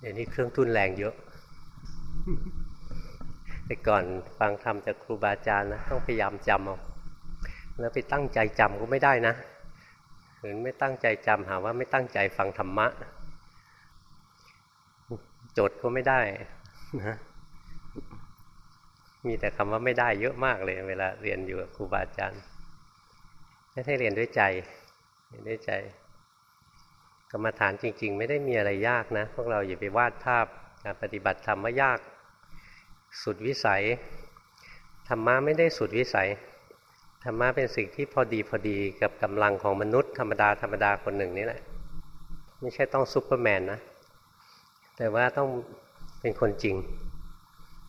เดี๋ยวนี้เครื่องทุ่นแรงเยอะ แต่ก่อนฟังธรรมจากครูบาอาจารย์นะต้องพยายามจำเอาแล้วไปตั้งใจจำก็ไม่ได้นะหรือไม่ตั้งใจจำหาว่าไม่ตั้งใจฟังธรรมะ จดก็ไม่ได้นะมีแต่คำว่าไม่ได้เยอะมากเลย เวลาเรียนอยู่กับครูบาอาจารย์ให้เรียนด้วยใจเรียนด้วยใจ กรรมฐานจริง ๆ ไม่ได้มีอะไรยากนะ พวกเราอย่าไปวาดภาพการปฏิบัติธรรมว่ายากสุดวิสัยธรรมะไม่ได้สุดวิสัยธรรมะเป็นสิ่งที่พอดีพอดีกับกำลังของมนุษย์ธรรมดาธรรมดาคนหนึ่งนี่แหละ ไม่ใช่ต้องซุปเปอร์แมนนะ แต่ว่าต้องเป็นคนจริง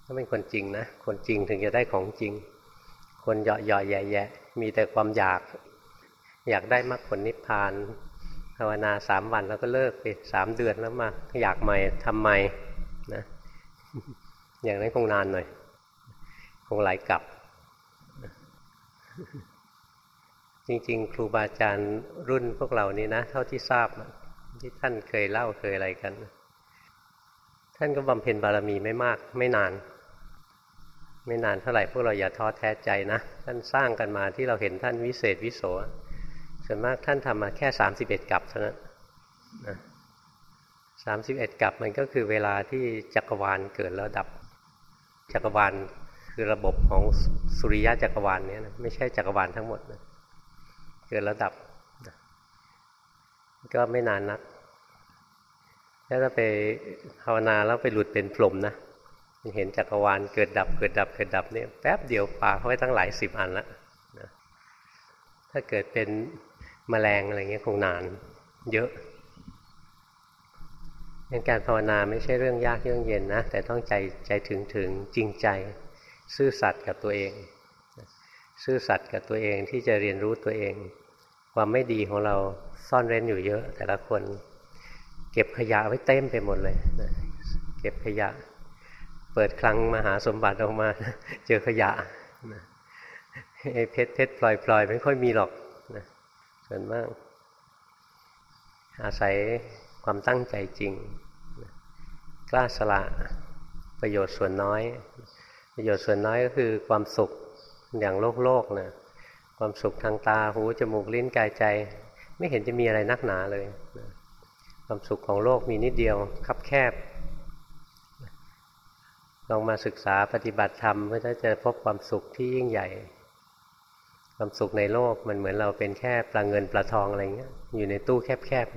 ต้องเป็นคนจริงนะ คนจริงถึงจะได้ของจริง คนเหยาะเหยาะแย่แย่มีแต่ความอยาก อยากได้มรรคผลนิพพาน ภาวนาสามวันแล้วก็เลิกไปสามเดือนแล้วมา อยากใหม่ทำใหม่นะอย่างนั้นคงนานหน่อย คงหลายกลับ จริง ๆ ครูบาอาจารย์รุ่นพวกเรานี้นะ เท่าที่ทราบที่ท่านเคยเล่าเคยอะไรกัน ท่านก็บำเพ็ญบารมีไม่มาก ไม่นาน ไม่นานเท่าไหร่พวกเราอย่าท้อแท้ใจนะ ท่านสร้างกันมาที่เราเห็นท่านวิเศษวิโส ส่วนมากท่านทำมาแค่สามสิบเอ็ดกับเท่านั้นสามสิบเอ็ดกับมันก็คือเวลาที่จักรวาลเกิดแล้วดับ จักรวาลคือระบบของสุริยะจักรวาลเนี้นะไม่ใช่จักรวาลทั้งหมดนะเกิดแล้วดับ ก็ไม่นานนักถ้าเราไปภาวนาแล้วไปหลุดเป็นพรหมนะเห็นจักรวาลเกิดดับเกิดดับเกิดดับเนี่ยแป๊บเดียวปาเข้าไปตั้งหลายสิบอันละถ้าเกิดเป็น มแมลงอะไรเงี้ยคงนาน เยอะงั้นการภาวนาไม่ใช่เรื่องยากเรื่องเย็นนะ แต่ต้องใจใจถึงถึงจริงใจ ซื่อสัตย์กับตัวเอง ซื่อสัตย์กับตัวเองที่จะเรียนรู้ตัวเอง ความไม่ดีของเราซ่อนเร้นอยู่เยอะ แต่ละคน เก็บขยะไว้เต็มไปหมดเลยเก็บขยะ เปิดคลังมหาสมบัติออกมา เจอขยะไอ้เพชรเพชรพลอยพลอยไม่ค่อยมีหรอก ส่วนมาก อาศัยความตั้งใจจริง กล้าสละประโยชน์ส่วนน้อย ประโยชน์ส่วนน้อยก็คือความสุขอย่างโลกโลกนะความสุขทางตาหูจมูกลิ้นกายใจ ไม่เห็นจะมีอะไรนักหนาเลย ความสุขของโลกมีนิดเดียวคับแคบลองมาศึกษาปฏิบัติธรรมเพื่อจะพบความสุขที่ยิ่งใหญ่ ความสุขในโลกมันเหมือนเราเป็นแค่ปลาเงินปลาทองอะไรเงี้ย อยู่ในตู้แคบ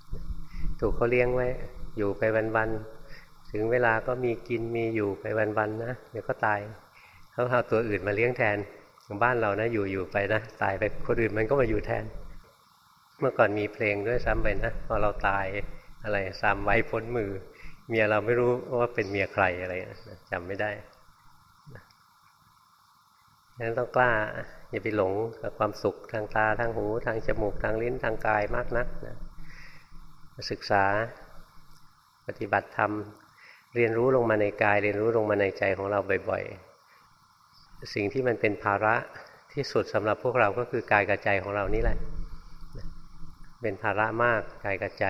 ๆ ถูกเขาเลี้ยงไว้ อยู่ไปวันๆ ถึงเวลาก็มีกินมีอยู่ไปวันๆนะ เดี๋ยวก็ตาย เขาเอาตัวอื่นมาเลี้ยงแทนบ้านเรานะอยู่อยู่ไปนะตายไปคนอื่นมันก็มาอยู่แทน เมื่อก่อนมีเพลงด้วยซ้ำไปนะพอเราตายอะไรซ้ำไว้พ้นมือ เมียเราไม่รู้ว่าเป็นเมียใครอะไรจำไม่ได้ ฉะนั้นต้องกล้าอย่าไปหลงกับความสุขทางตาทางหู ทางจมูกทางลิ้นทางกายมากนักนะศึกษาปฏิบัติธรรมเรียนรู้ลงมาในกาย เรียนรู้ลงมาในใจของเราบ่อยๆ สิ่งที่มันเป็นภาระที่สุดสำหรับพวกเราก็คือกายกับใจของเรานี่แหละ เป็นภาระมากกายกับใจ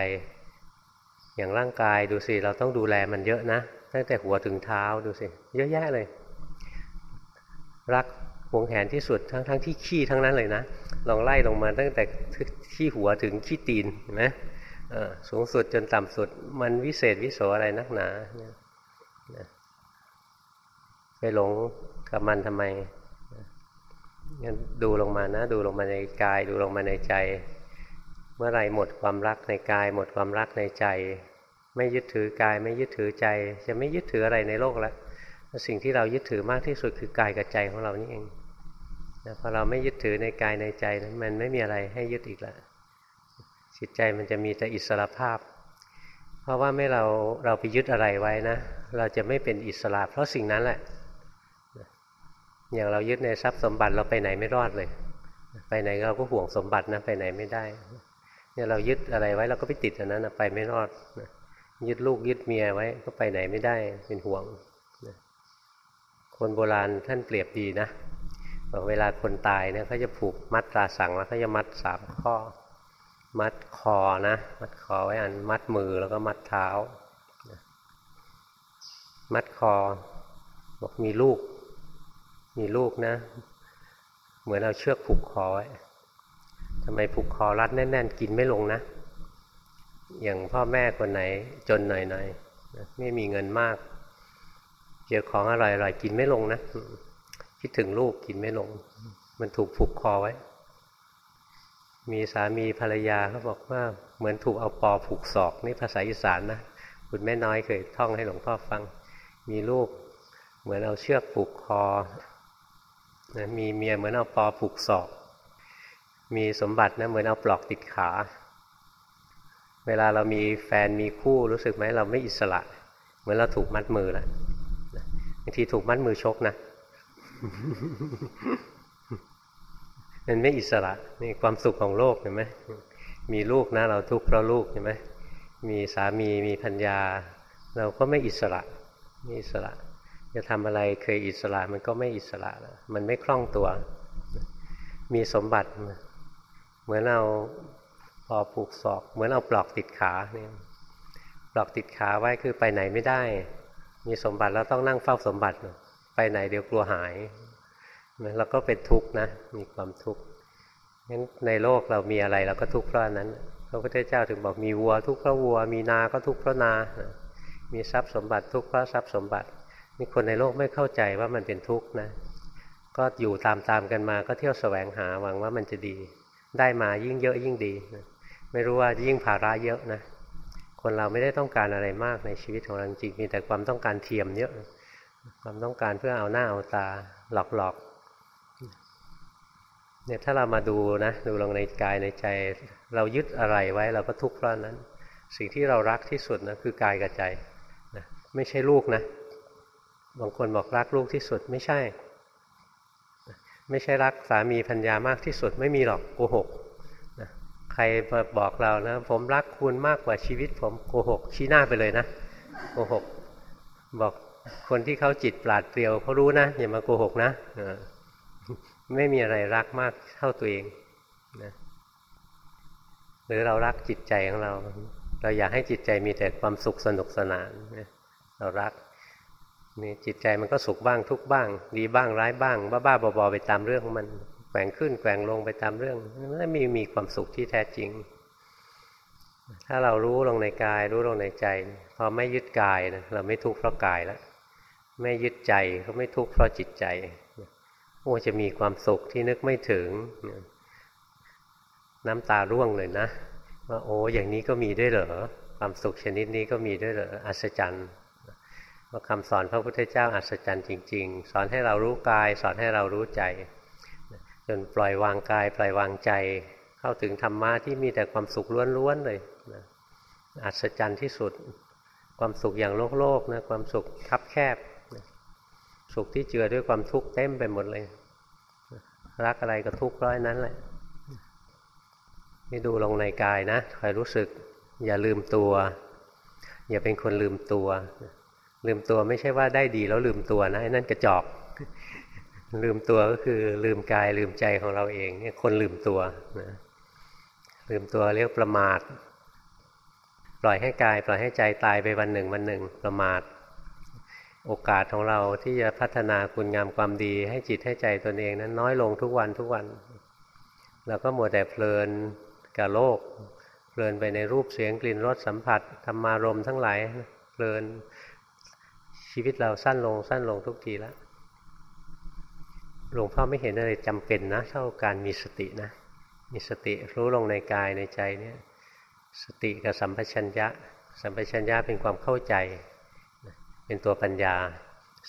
อย่างร่างกายดูสิเราต้องดูแลมันเยอะนะตั้งแต่หัวถึงเท้าดูสิเยอะแยะเลย รัก หวงแหนที่สุดทั้งทั้งที่ขี้ทั้งนั้นเลยนะลองไล่ลงมาตั้งแต่ขี้หัวถึงขี้ตีนเห็นไหมสูงสุดจนต่ำสุด มันวิเศษวิโสอะไรนักหนาไปหลงกับมันทำไมงั้นดูลงมานะ ดูลงมาในกาย ดูลงมาในใจ เมื่อไรหมดความรักในกาย หมดความรักในใจ ไม่ยึดถือกายไม่ยึดถือใจ จะไม่ยึดถืออะไรในโลกแล้วสิ่งที่เรายึดถือมากที่สุดคือกายกับใจของเรานี่เอง นะพอเราไม่ยึดถือในกายในใจนั้นมันไม่มีอะไรให้ยึดอีกล้วจิตใจมันจะมีแต่อิสระภาพ เพราะว่าไม่เราเราไปยึดอะไรไว้นะ เราจะไม่เป็นอิสระ เพราะสิ่งนั้นแหละ อย่างเรายึดในทรัพย์สมบัติเราไปไหนไม่รอดเลย ไปไหนเราก็ห่วงสมบัตินะไปไหนไม่ได้เนี่ยเรายึดอะไรไว้เราก็ไปติดอันนั้นไปไม่รอดยึดลูกยึดเมียไว้ก็ไปไหนไม่ได้เป็นห่วงคนโบราณท่านเปรียบดีนะ เวลาคนตายเนี่ยเขาจะผูกมัดตราสั่งแล้วเขาจะมัดสามข้อ มัดคอนะ มัดคอไว้อันมัดมือแล้วก็มัดเท้า มัดคอ บอกมีลูก มีลูกนะ เหมือนเอาเชือกผูกคอไว้ทำไมผูกคอรัดแน่น ๆ กินไม่ลงนะ อย่างพ่อแม่คนไหนจนหน่อยๆไม่มีเงินมาก เจอของอร่อยๆกินไม่ลงนะ คิดถึงลูกกินไม่ลง มันถูกผูกคอไว้ มีสามีภรรยาเขาบอกว่าเหมือนถูกเอาปอผูกศอกนี่ภาษาอีสานนะคุณแม่น้อยเคยท่องให้หลวงพ่อฟัง มีลูกเหมือนเอาเชือกผูกคอนะมีเมียเหมือนเอาปอผูกศอก มีสมบัตินะเหมือนเอาปลอกติดขา เวลาเรามีแฟนมีคู่รู้สึกไหมเราไม่อิสระ เหมือนเราถูกมัดมือแหละบางทีถูกมัดมือชกนะ มันไม่อิสระนี่ความสุขของโลกเห็นไหมมีลูกนะ เราทุกข์เพราะลูกเห็นไหมมีสามีมีพัญญา เราก็ไม่อิสระไม่อิสระ จะทำอะไรเคยอิสระมันก็ไม่อิสระแล้วมันไม่คล่องตัว มีสมบัติ เหมือนเราพอผูกศอก เหมือนเอาปลอกติดขาเนี่ยปลอกติดขาไว้คือไปไหนไม่ได้ มีสมบัติแล้วต้องนั่งเฝ้าสมบัติ ไปไหนเดี๋ยวกลัวหายเราก็เป็นทุกข์นะ มีความทุกข์งั้นในโลกเรามีอะไรเราก็ทุกข์เพราะนั้นพระพุทธเจ้าถึงบอกมีวัวทุกข์เพราะวัว มีนาก็ทุกข์เพราะนา มีทรัพย์สมบัติทุกข์เพราะทรัพย์สมบัตินี่คนในโลกไม่เข้าใจว่ามันเป็นทุกข์นะ ก็อยู่ตามๆกันมาก็เที่ยวแสวงหาหวังว่ามันจะดี ได้มายิ่งเยอะยิ่งดีนะไม่รู้ว่ายิ่งภาระเยอะนะ คนเราไม่ได้ต้องการอะไรมากในชีวิตของเราจริงมีแต่ความต้องการเทียมเยอะ ความต้องการเพื่อเอาหน้าเอาตาหลอกๆเนี่ยถ้าเรามาดูนะดูลงในกายในใจ เรายึดอะไรไว้เราก็ทุกข์เพราะนั้น สิ่งที่เรารักที่สุดนะคือกายกับใจนะไม่ใช่ลูกนะ บางคนบอกรักลูกที่สุดไม่ใช่ ไม่ใช่รักสามีพัญญามากที่สุดไม่มีหรอกโกหกนะใครมาบอกเรานะผมรักคุณมากกว่าชีวิตผมโกหกชี้หน้าไปเลยนะโกหกบอก คนที่เขาจิตปราดเปรียวเขารู้นะอย่ามาโกหกนะไม่มีอะไรรักมากเท่าตัวเองนะหรือเรารักจิตใจของเรา เราอยากให้จิตใจมีแต่ความสุขสนุกสนานเรารักนี่จิตใจมันก็สุขบ้างทุกบ้าง ดีบ้างร้ายบ้าง บ้าๆบอๆไปตามเรื่องของมันแกว่งขึ้นแกว่งลงไปตามเรื่องไม่มีมีความสุขที่แท้จริง ถ้าเรารู้ลงในกาย รู้ลงในใจ พอไม่ยึดกายนะเราไม่ทุกข์เพราะกายแล้ว ไม่ยึดใจก็ไม่ทุกข์เพราะจิตใจโอ้จะมีความสุขที่นึกไม่ถึง น้ำตาร่วงเลยนะว่าโอ้อย่างนี้ก็มีด้วยเหรอความสุขชนิดนี้ก็มีด้วยเหรออัศจรรย์ว่าคำสอนพระพุทธเจ้าอัศจรรย์จริง ๆ สอนให้เรารู้กาย สอนให้เรารู้ใจ จนปล่อยวางกาย ปล่อยวางใจ เข้าถึงธรรมะที่มีแต่ความสุขล้วนๆเลยอัศจรรย์ที่สุด ความสุขอย่างโลกโลกนะความสุขคับแคบ สุขที่เจือด้วยความทุกข์เต็มไปหมดเลย รักอะไรก็ทุกข์ร้อยนั้นแหละนี่ดูลงในกายนะคอยรู้สึก อย่าลืมตัว อย่าเป็นคนลืมตัว ลืมตัวไม่ใช่ว่าได้ดีแล้วลืมตัวนะไอ้นั่นกระจอกลืมตัวก็คือลืมกายลืมใจของเราเองนี่คนลืมตัวนะลืมตัวเรียกประมาท ปล่อยให้กาย ปล่อยให้ใจตายไปวันหนึ่งวันหนึ่งประมาท โอกาสของเราที่จะพัฒนาคุณงามความดีให้จิตให้ใจตนเองนั้นน้อยลงทุกวันทุกวันเราก็มัวแต่เพลินกับโลก เพลินไปในรูปเสียงกลิ่นรสสัมผัสธรรมารมทั้งหลายเพลินชีวิตเราสั้นลงสั้นลงทุกทีแล้วหลวงพ่อไม่เห็นอะไรจำเป็นนะเท่าการมีสตินะ มีสติรู้ลงในกายในใจเนี่ยสติกับสัมปชัญญะ สัมปชัญญะเป็นความเข้าใจ เป็นตัวปัญญา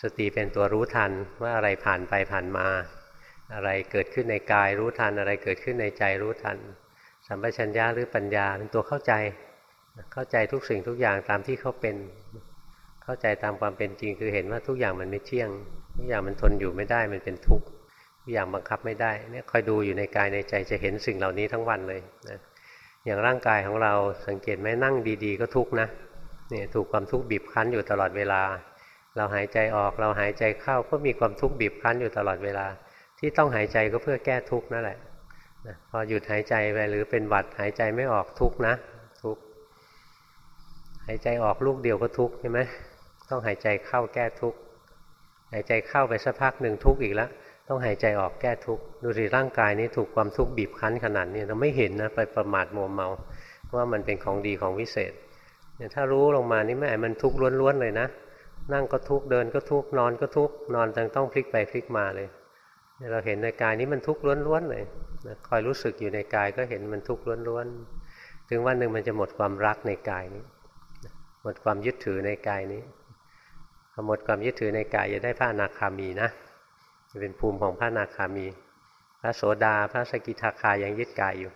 สติเป็นตัวรู้ทันว่าอะไรผ่านไปผ่านมา อะไรเกิดขึ้นในกายรู้ทัน อะไรเกิดขึ้นในใจรู้ทัน สัมปชัญญะหรือปัญญาเป็นตัวเข้าใจ เข้าใจทุกสิ่งทุกอย่างตามที่เขาเป็น เข้าใจตามความเป็นจริงคือเห็นว่าทุกอย่างมันไม่เที่ยง ทุกอย่างมันทนอยู่ไม่ได้มันเป็นทุกข์ทุกอย่างบังคับไม่ได้เนี่ยคอยดูอยู่ในกายในใจจะเห็นสิ่งเหล่านี้ทั้งวันเลยนะอย่างร่างกายของเราสังเกตไหมนั่งดี ๆ ก็ทุกข์นะ เนี่ยถูกความทุกข์บีบคั้นอยู่ตลอดเวลา เราหายใจออกเราหายใจเข้าก็มีความทุกข์บีบคั้นอยู่ตลอดเวลา ที่ต้องหายใจก็เพื่อแก้ทุกข์นั่นแหละนะพอหยุดหายใจไปหรือเป็นหวัดหายใจไม่ออกทุกข์นะทุกข์หายใจออกลูกเดียวก็ทุกข์ใช่ไหมตต้องหายใจเข้าแก้ทุกข์หายใจเข้าไปสักพักหนึ่งทุกข์อีกแล้วต้องหายใจออกแก้ทุกข์ดูสิร่างกายนี้ถูกความทุกข์บีบคั้นขนาดนี้เราไม่เห็นนะไปประมาทมัวเมาว่ามันเป็นของดีของวิเศษ เนี่ยถ้ารู้ลงมานี่แม่มันทุกข์ล้วนๆเลยนะ นั่งก็ทุกข์เดินก็ทุกข์นอนก็ทุกข์นอนจังต้องพลิกไปพลิกมาเลยเราเห็นในกายนี้มันทุกข์ล้วนๆเลยคอยรู้สึกอยู่ในกายก็เห็นมันทุกข์ล้วนๆ ถึงวันหนึ่งมันจะหมดความรักในกายนี้ หมดความยึดถือในกายนี้พอหมดความยึดถือในกายจะได้พระอนาคามีนะ จะเป็นภูมิของพระอนาคามี พระโสดาพระสกิทาคายังยึดกายอยู่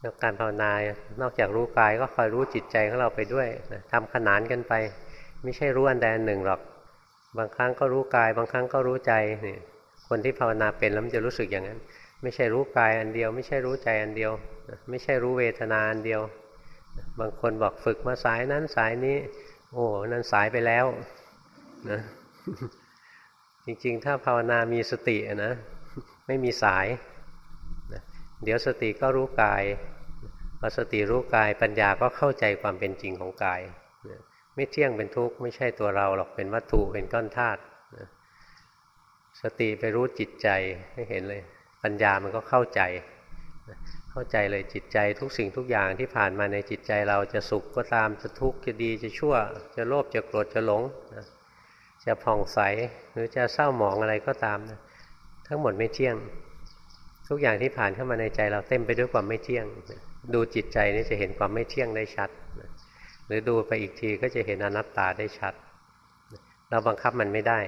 แล้วการภาวนานอกจากรู้กายก็คอยรู้จิตใจของเราไปด้วยนะทำขนานกันไป ไม่ใช่รู้อันใดอันหนึ่งหรอก บางครั้งก็รู้กาย บางครั้งก็รู้ใจนี่คนที่ภาวนาเป็นแล้วมันจะรู้สึกอย่างนั้น ไม่ใช่รู้กายอันเดียว ไม่ใช่รู้ใจอันเดียว ไม่ใช่รู้เวทนาอันเดียว บางคนบอกฝึกมาสายนั้นสายนี้ โอ้นั่นสายไปแล้วนะจริงๆ ถ้าภาวนามีสตินะไม่มีสาย เดี๋ยวสติก็รู้กายพอสติรู้กายปัญญาก็เข้าใจความเป็นจริงของกาย ไม่เที่ยงเป็นทุกข์ไม่ใช่ตัวเราหรอกเป็นวัตถุเป็นก้อนธาตุสติไปรู้จิตใจให้เห็นเลย ปัญญามันก็เข้าใจ เข้าใจเลยจิตใจทุกสิ่งทุกอย่างที่ผ่านมาในจิตใจเราจะสุขก็ตามจะทุกข์จะดีจะชั่ว จะโลภจะโกรธจะหลง จะผ่องใสหรือจะเศร้าหมองอะไรก็ตาม ทั้งหมดไม่เที่ยง ทุกอย่างที่ผ่านเข้ามาในใจเราเต็มไปด้วยความไม่เที่ยง ดูจิตใจนี่จะเห็นความไม่เที่ยงได้ชัด หรือดูไปอีกทีก็จะเห็นอนัตตาได้ชัด เราบังคับมันไม่ได้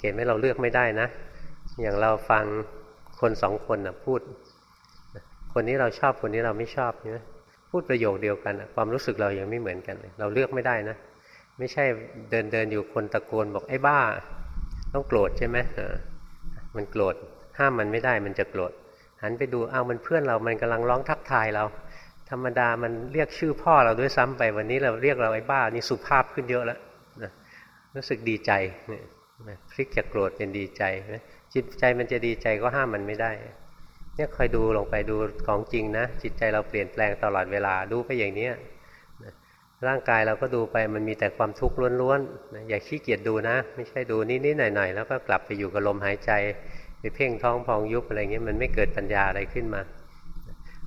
เกณฑ์ไม่เราเลือกไม่ได้นะ อย่างเราฟังคนสองคนนะพูด คนนี้เราชอบคนนี้เราไม่ชอบใช่ไหมพูดประโยคเดียวกันความรู้สึกเรายังไม่เหมือนกันเลยเราเลือกไม่ได้นะ ไม่ใช่เดินเดินอยู่คนตะโกนบอกไอ้บ้า ต้องโกรธใช่ไหมมันโกรธ ห้ามมันไม่ได้มันจะโกรธหันไปดูเอามันเพื่อนเรามันกำลังร้องทักทายเรา ธรรมดามันเรียกชื่อพ่อเราด้วยซ้ำไปวันนี้เราเรียกเราไอ้บ้านี่สุภาพขึ้นเยอะแล้วนะรู้สึกดีใจพลิกจากโกรธเป็นดีใจจิตใจมันจะดีใจก็ห้ามมันไม่ได้เนี่ยคอยดูลงไปดูของจริงนะ จิตใจเราเปลี่ยนแปลงตลอดเวลาดูไปอย่างนี้ร่างกายเราก็ดูไปมันมีแต่ความทุกข์ล้วนๆอย่าขี้เกียจดูนะ ไม่ใช่ดูนิดๆหน่อยๆแล้วก็กลับไปอยู่กับลมหายใจ ไปเพ่งท้องพองยุบอะไรเงี้ยมันไม่เกิดปัญญาอะไรขึ้นมา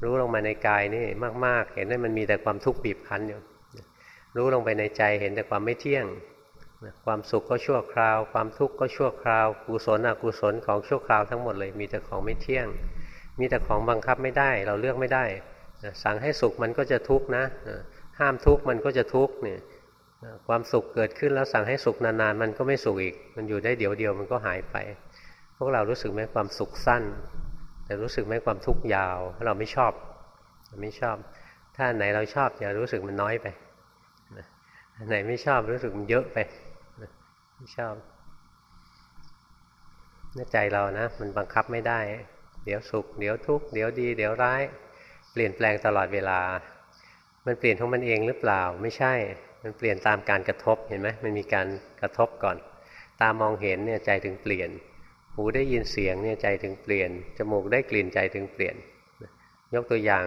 รู้ลงมาในกายนี่มาก ๆ เห็นว่ามันมีแต่ความทุกข์บีบคั้นอยู่รู้ลงไปในใจเห็นแต่ความไม่เที่ยง ความสุขก็ชั่วคราว ความทุกข์ก็ชั่วคราวกุศลอกุศลของชั่วคราวทั้งหมดเลย มีแต่ของไม่เที่ยง มีแต่ของบังคับไม่ได้ เราเลือกไม่ได้ สั่งให้สุขมันก็จะทุกข์นะ ห้ามทุกข์มันก็จะทุกข์เนี่ยความสุขเกิดขึ้นแล้วสั่งให้สุขนานๆมันก็ไม่สุขอีก มันอยู่ได้เดี๋ยวเดียวมันก็หายไป วกเรารู้สึกไหมความสุขสั้น แต่รู้สึกไหมความทุกข์ยาว เราไม่ชอบไม่ชอบ ถ้าไหนเราชอบอย่ารู้สึกมันน้อยไปไหนไม่ชอบรู้สึกมันเยอะไปไม่ชอบนใจเรานะ มันบังคับไม่ได้ เดี๋ยวสุข เดี๋ยวทุกข์เดี๋ยวดี เดี๋ยวร้าย เปลี่ยนแปลงตลอดเวลา มันเปลี่ยนของมันเองหรือเปล่า ไม่ใช่ มันเปลี่ยนตามการกระทบเห็นไหมมันมีการกระทบก่อน ตามองเห็นเนี่ยใจถึงเปลี่ยน หูได้ยินเสียงเนี่ยใจถึงเปลี่ยน จมูกได้กลิ่นใจถึงเปลี่ยน ยกตัวอย่าง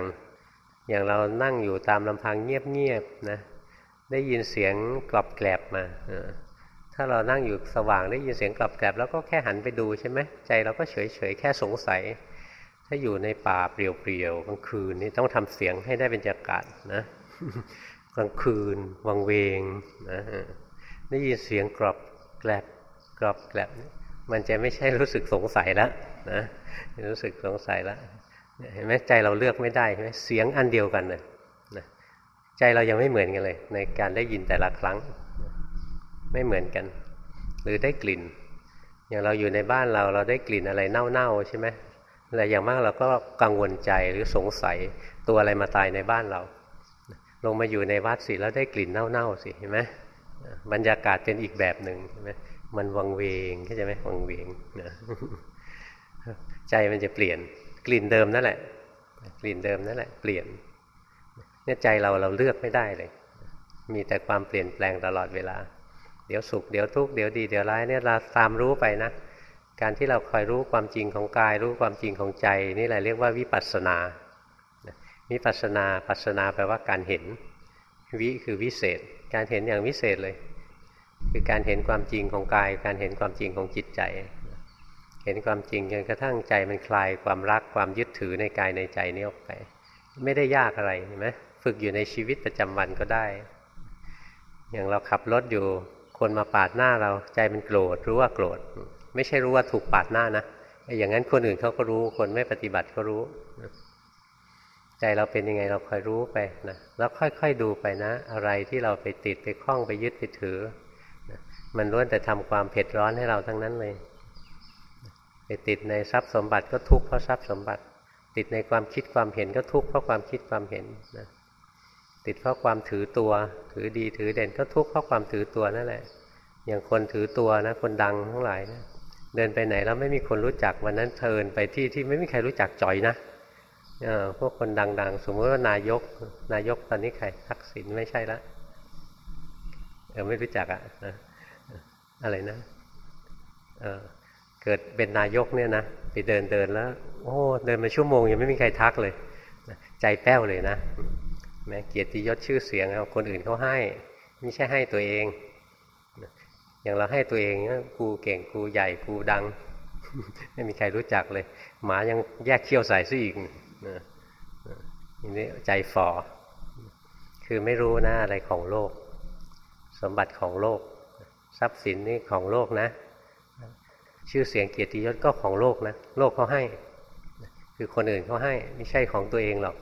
อย่างเรานั่งอยู่ตามลำพังเงียบๆนะ ได้ยินเสียงกรอบแกลบมา ถ้าเรานั่งอยู่สว่างได้ยินเสียงกรอบแกลบแล้วก็แค่หันไปดูใช่ไหมใจเราก็เฉยๆแค่สงสัย ถ้าอยู่ในป่าเปลี่ยวๆกลางคืนนี่ต้องทำเสียงให้ได้เป็นจักาศนะ กลางคืนวังเวงนะได้ยินเสียงกรอบแกลบกรอบแกลบ มันจะไม่ใช่รู้สึกสงสัยแล้วนะรู้สึกสงสัยแล้วเห็นไหมใจเราเลือกไม่ได้ใช่ไหมเสียงอันเดียวกันเลยนะใจเรายังไม่เหมือนกันเลย ในการได้ยินแต่ละครั้ง ไม่เหมือนกัน หรือได้กลิ่น อย่างเราอยู่ในบ้านเราเราได้กลิ่นอะไรเน่าๆใช่ไหมแต่อย่างมากเราก็กังวลใจหรือสงสัยตัวอะไรมาตายในบ้านเรา ลงมาอยู่ในวัดสิแล้วได้กลิ่นเน่าๆสิเห็นไหมบรรยากาศเป็นอีกแบบหนึ่งใช่ไหม มันวังเวงเข้าใจไหมวังเวงนะใจมันจะเปลี่ยนกลิ่นเดิมนั่นแหละ กลิ่นเดิมนั่นแหละ เปลี่ยนเนี่ยใจเราเราเลือกไม่ได้เลย มีแต่ความเปลี่ยนแปลงตลอดเวลา เดี๋ยวสุขเดี๋ยวทุกข์เดี๋ยวดีเดี๋ยวร้ายเนี่ยเราตามรู้ไปนะ การที่เราคอยรู้ความจริงของกาย รู้ความจริงของใจ นี่แหละเรียกว่าวิปัสสนาวิปัสสนาปัสสนาแปลว่าการเห็น วิคือวิเศษ การเห็นอย่างวิเศษเลย คือการเห็นความจริงของกาย การเห็นความจริงของจิตใจ เห็นความจริงจนกระทั่งใจมันคลายความรักความยึดถือในกายในใจนี้ออกไป ไม่ได้ยากอะไรเห็นไหมฝึกอยู่ในชีวิตประจำวันก็ได้ อย่างเราขับรถอยู่คนมาปาดหน้าเราใจมันโกรธรู้ว่าโกรธ ไม่ใช่รู้ว่าถูกปาดหน้านะอย่างนั้นคนอื่นเขาก็รู้คนไม่ปฏิบัติก็รู้ใจเราเป็นยังไงเราคอยรู้ไปนะแล้วค่อยๆดูไปนะ อะไรที่เราไปติดไปคล้องไปยึดไปถือ มันล้วนแต่ทำความเผ็ดร้อนให้เราทั้งนั้นเลยไปติดในทรัพย์สมบัติก็ทุกข์เพราะทรัพย์สมบัติ ติดในความคิดความเห็นก็ทุกข์เพราะความคิดความเห็นนะติดเพราะความถือตัว ถือดีถือเด่นก็ทุกข์เพราะความถือตัวนั่นแหละ อย่างคนถือตัวนะ คนดังทั้งหลายนะเดินไปไหนแล้วไม่มีคนรู้จักวันนั้นเทินไปที่ที่ไม่มีใครรู้จักจ่อยนะพวกคนดัง ๆ สมมติว่านายก นายกตอนนี้ใครทักษิณไม่ใช่ละเออไม่รู้จักอะนะ อะไรนะเเกิดเป็นนายกเนี่ยนะไปเดินเดินแล้ว โอ้เดินมาชั่วโมงยังไม่มีใครทักเลยใจแป้วเลยนะแม้เกียรติยศชื่อเสียงเอาคนอื่นเขาให้ไม่ใช่ให้ตัวเอง อย่างเราให้ตัวเองกูเก่งกูใหญ่กูดัง ไม่มีใครรู้จักเลย หมายังแยกเขี้ยวใส่ซะอีกนะนี่ใจฝ่อคือไม่รู้นะอะไรของโลก สมบัติของโลก ทรัพย์สินนี่ของโลกนะ ชื่อเสียงเกียรติยศก็ของโลกนะ โลกเขาให้ คือคนอื่นเขาให้ไม่ใช่ของตัวเองหรอก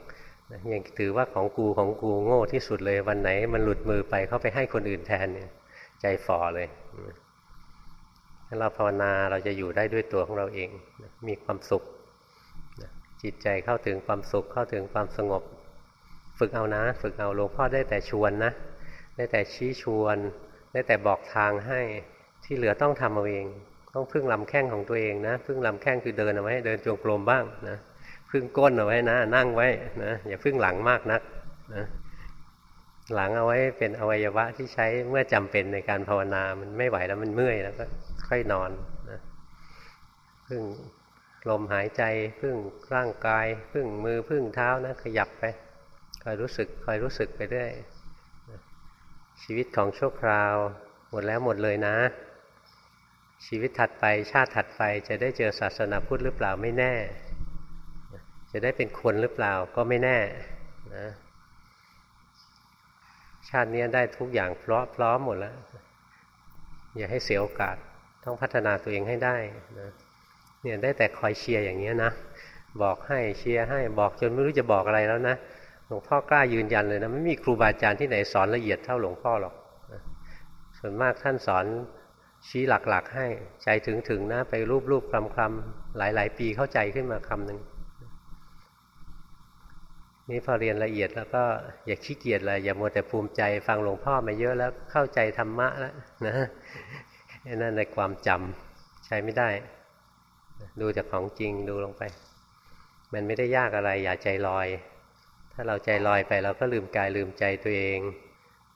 ยังถือว่าของกูของกูโง่ที่สุดเลยวันไหน มันหลุดมือไปเขาไปให้คนอื่นแทนเนี่ย ใจฝ่อเลยถ้าเราภาวนาเราจะอยู่ได้ด้วยตัวของเราเอง มีความสุขจิตใจเข้าถึงความสุขเข้าถึงความสงบ ฝึกเอานะ ฝึกเอาหลวงพ่อได้แต่ชวนนะ ได้แต่ชี้ชวน ได้แต่บอกทางให้ที่เหลือต้องทำเอาเอง ต้องพึ่งลำแข้งของตัวเองนะพึ่งลำแข้งคือเดินเอาไว้เดินจงกรมบ้างนะพึ่งก้นเอาไว้นะ นั่งไว้นะอย่าพึ่งหลังมากนักนะหลังเอาไว้เป็นอวัยวะที่ใช้เมื่อจำเป็นในการภาวนามันไม่ไหวแล้วมันเมื่อยแล้วก็ค่อยนอนนะพึ่งลมหายใจพึ่งร่างกาย พึ่งมือพึ่งเท้านะ ขยับไปคอยรู้สึกคอยรู้สึกไปเรื่อย ชีวิตของชั่วคราว หมดแล้วหมดเลยนะ ชีวิตถัดไปชาติถัดไปจะได้เจอศาสนาพุทธหรือเปล่าไม่แน่ จะได้เป็นคนหรือเปล่าก็ไม่แน่นะชาตินี้ได้ทุกอย่างพร้อมพร้อมหมดแล้ว อย่าให้เสียโอกาสต้องพัฒนาตัวเองให้ได้นะเนี่ยได้แต่คอยเชียร์อย่างนี้นะ บอกให้เชียร์ให้บอกจนไม่รู้จะบอกอะไรแล้วนะ ลวงพ่อกล้ายืนยันเลยนะไม่มีครูบาอาจารย์ที่ไหนสอนละเอียดเท่าหลวงพ่อหรอกส่วนมากท่านสอนชี้หลักๆ ให้ใจถึงๆนะไปรูปๆคลำๆหลาย ๆ ปีเข้าใจขึ้นมาคำหนึ่งนี่พอเรียนละเอียดแล้วก็อย่าขี้เกียจเลยอย่ามัวแต่ภูมิใจฟังหลวงพ่อมาเยอะแล้วเข้าใจธรรมะแล้วนะนั่นในความจำใช้ไม่ได้ ดูจากของจริงดูลงไป มันไม่ได้ยากอะไร อย่าใจลอย ถ้าเราใจลอยไปเราก็ลืมกายลืมใจตัวเอง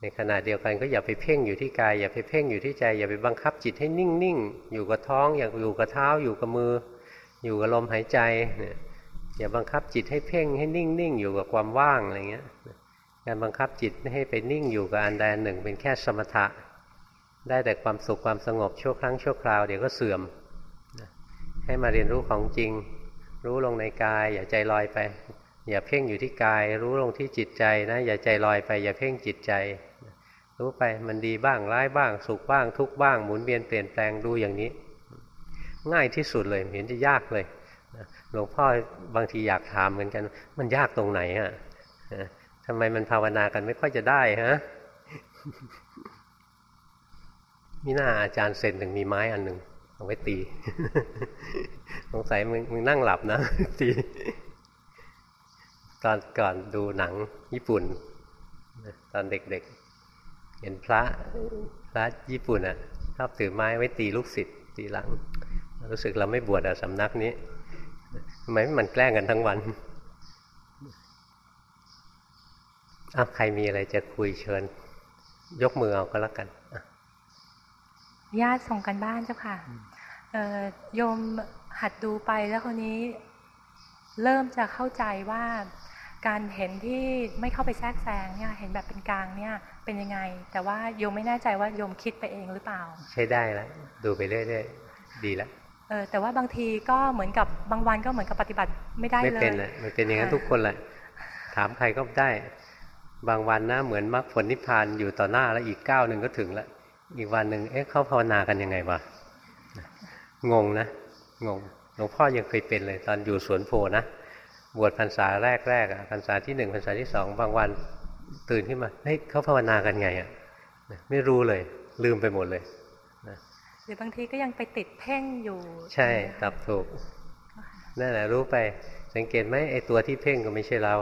ในขณะเดียวกันก็อย่าไปเพ่งอยู่ที่กาย อย่าไปเพ่งอยู่ที่ใจ อย่าไปบังคับจิตให้นิ่งๆ อยู่กับท้องอย่าอยู่กับเท้าอยู่กับมือ อยู่กับลมหายใจเนี่ยอย่าบังคับจิตให้เพ่งให้นิ่งนิ่งอยู่กับความว่างอะไรเงี้ยการบังคับจิตให้ไปนิ่งอยู่กับอันใดอันหนึ่ง เป็นแค่สมถะ ได้แต่ความสุขความสงบชั่วครั้งชั่วคราวเดี๋ยวก็เสื่อม ให้มาเรียนรู้ของจริง รู้ลงในกายอย่าใจลอยไป อย่าเพ่งอยู่ที่กาย รู้ลงที่จิตใจนะอย่าใจลอยไป อย่าเพ่งจิตใจ รู้ไปมันดีบ้างร้ายบ้าง สุขบ้างทุกบ้างหมุนเวียนเปลี่ยนแปลงดูอย่างนี้ ง่ายที่สุดเลยเห็นจะยากเลยหลวงพ่อบางทีอยากถามเหมือนกัน มันยากตรงไหนอะทำไมมันภาวนากันไม่ค่อยจะได้ฮะมีหน้าอาจารย์เซนถึงมีไม้อันหนึ่งเอาไว้ตี สงสัยมึงมึงนั่งหลับนะตี ตอนก่อนดูหนังญี่ปุ่น ตอนเด็กๆ เห็นพระพระญี่ปุ่นอะชอบถือไม้ไว้ตีลูกศิษย์ตีหลัง รู้สึกเราไม่บวชอะสำนักนี้ทำไมมันแกล้งกันทั้งวันอ้าใครมีอะไรจะคุยเชิญ ยกมือเอาก็แล้วกันญาติส่งกันบ้านเจ้าค่ะโยมหัดดูไปแล้วคนนี้ เริ่มจะเข้าใจว่า การเห็นที่ไม่เข้าไปแทรกแซงเนี่ยเห็นแบบเป็นกลางเนี่ยเป็นยังไง แต่ว่าโยมไม่แน่ใจว่าโยมคิดไปเองหรือเปล่า ใช้ได้แล้วดูไปเรื่อยๆดีแล้วเออแต่ว่าบางทีก็เหมือนกับบางวันก็เหมือนกับปฏิบัติไม่ได้ไม่เลยเป็นอะมันเป็นอย่างนั้นค่ะทุกคนแหละถามใครก็ได้ บางวันนะเหมือนมรรคผลนิพพานอยู่ต่อหน้าแล้วอีกก้าวหนึ่งก็ถึงแล้วอีกวันหนึ่งเอ๊ะเขาภาวนากันยังไงวะงงนะงงหลวงพ่อยังเคยเป็นเลย ตอนอยู่สวนโพนะ บวชพรรษาแรกๆอะพรรษาที่หนึ่งพรรษาที่สองบางวันตื่นขึ้นมาเฮ้ยเขาภาวนากันไงอะไม่รู้เลย ลืมไปหมดเลยหรือบางทีก็ยังไปติดเพ่งอยู่ ใช่ตอบถูกนั่นแหละรู้ไปสังเกตไหมไอ้ตัวที่เพ่งก็ไม่ใช่เรา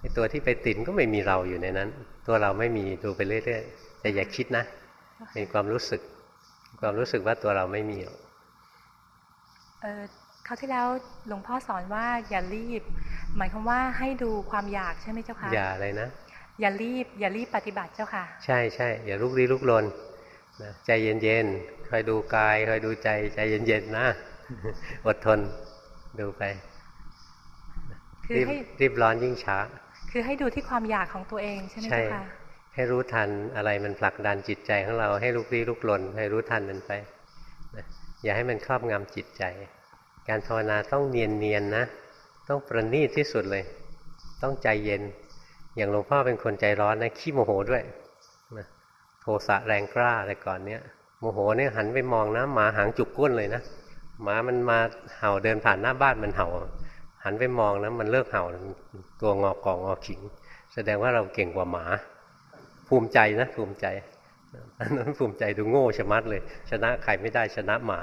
ไอ้ตัวที่ไปติดก็ไม่มีเราอยู่ในนั้น ตัวเราไม่มีดูไปเรื่อยๆแต่อย่าคิดนะเป็นความรู้สึก ความรู้สึกว่าตัวเราไม่มีหรอกเออ คราวที่แล้วหลวงพ่อสอนว่าอย่ารีบ หมายความว่าให้ดูความอยากใช่ไหมเจ้าคะอย่าอะไรนะอย่ารีบ อย่ารีบปฏิบัติเจ้าค่ะ ใช่ใช่อย่าลุกลี้ลุกลนนะใจเย็นๆคอยดูกายคอยดูใจใจเย็นๆนะอดทนดูไปคือรีบให้รีบร้อนยิ่งช้า คือให้ดูที่ความอยากของตัวเองใช่ไหมใช่เจ้าค่ะให้รู้ทันอะไรมันผลักดันจิตใจของเราให้ลุกลี้ลุกลนให้รู้ทันมันไปนะอย่าให้มันครอบงำจิตใจ การภาวนาต้องเนียนเนียนนะ ต้องประณีตที่สุดเลย ต้องใจเย็น อย่างหลวงพ่อเป็นคนใจร้อนนะขี้โมโหด้วยนะโทสะแรงกล้าแต่ก่อนเนี้ยโมโหเนี่ยหันไปมองนะหมาหางจุกก้นเลยนะหมามันมาเห่าเดินผ่านหน้าบ้านมันเห่า หันไปมองนะมันเลิกเห่าตัวงอกองงอขิง แสดงว่าเราเก่งกว่าหมา ภูมิใจนะภูมิใจอันนั้นภูมิใจดูโง่ชะมัดเลย ชนะใครไม่ได้ชนะหมา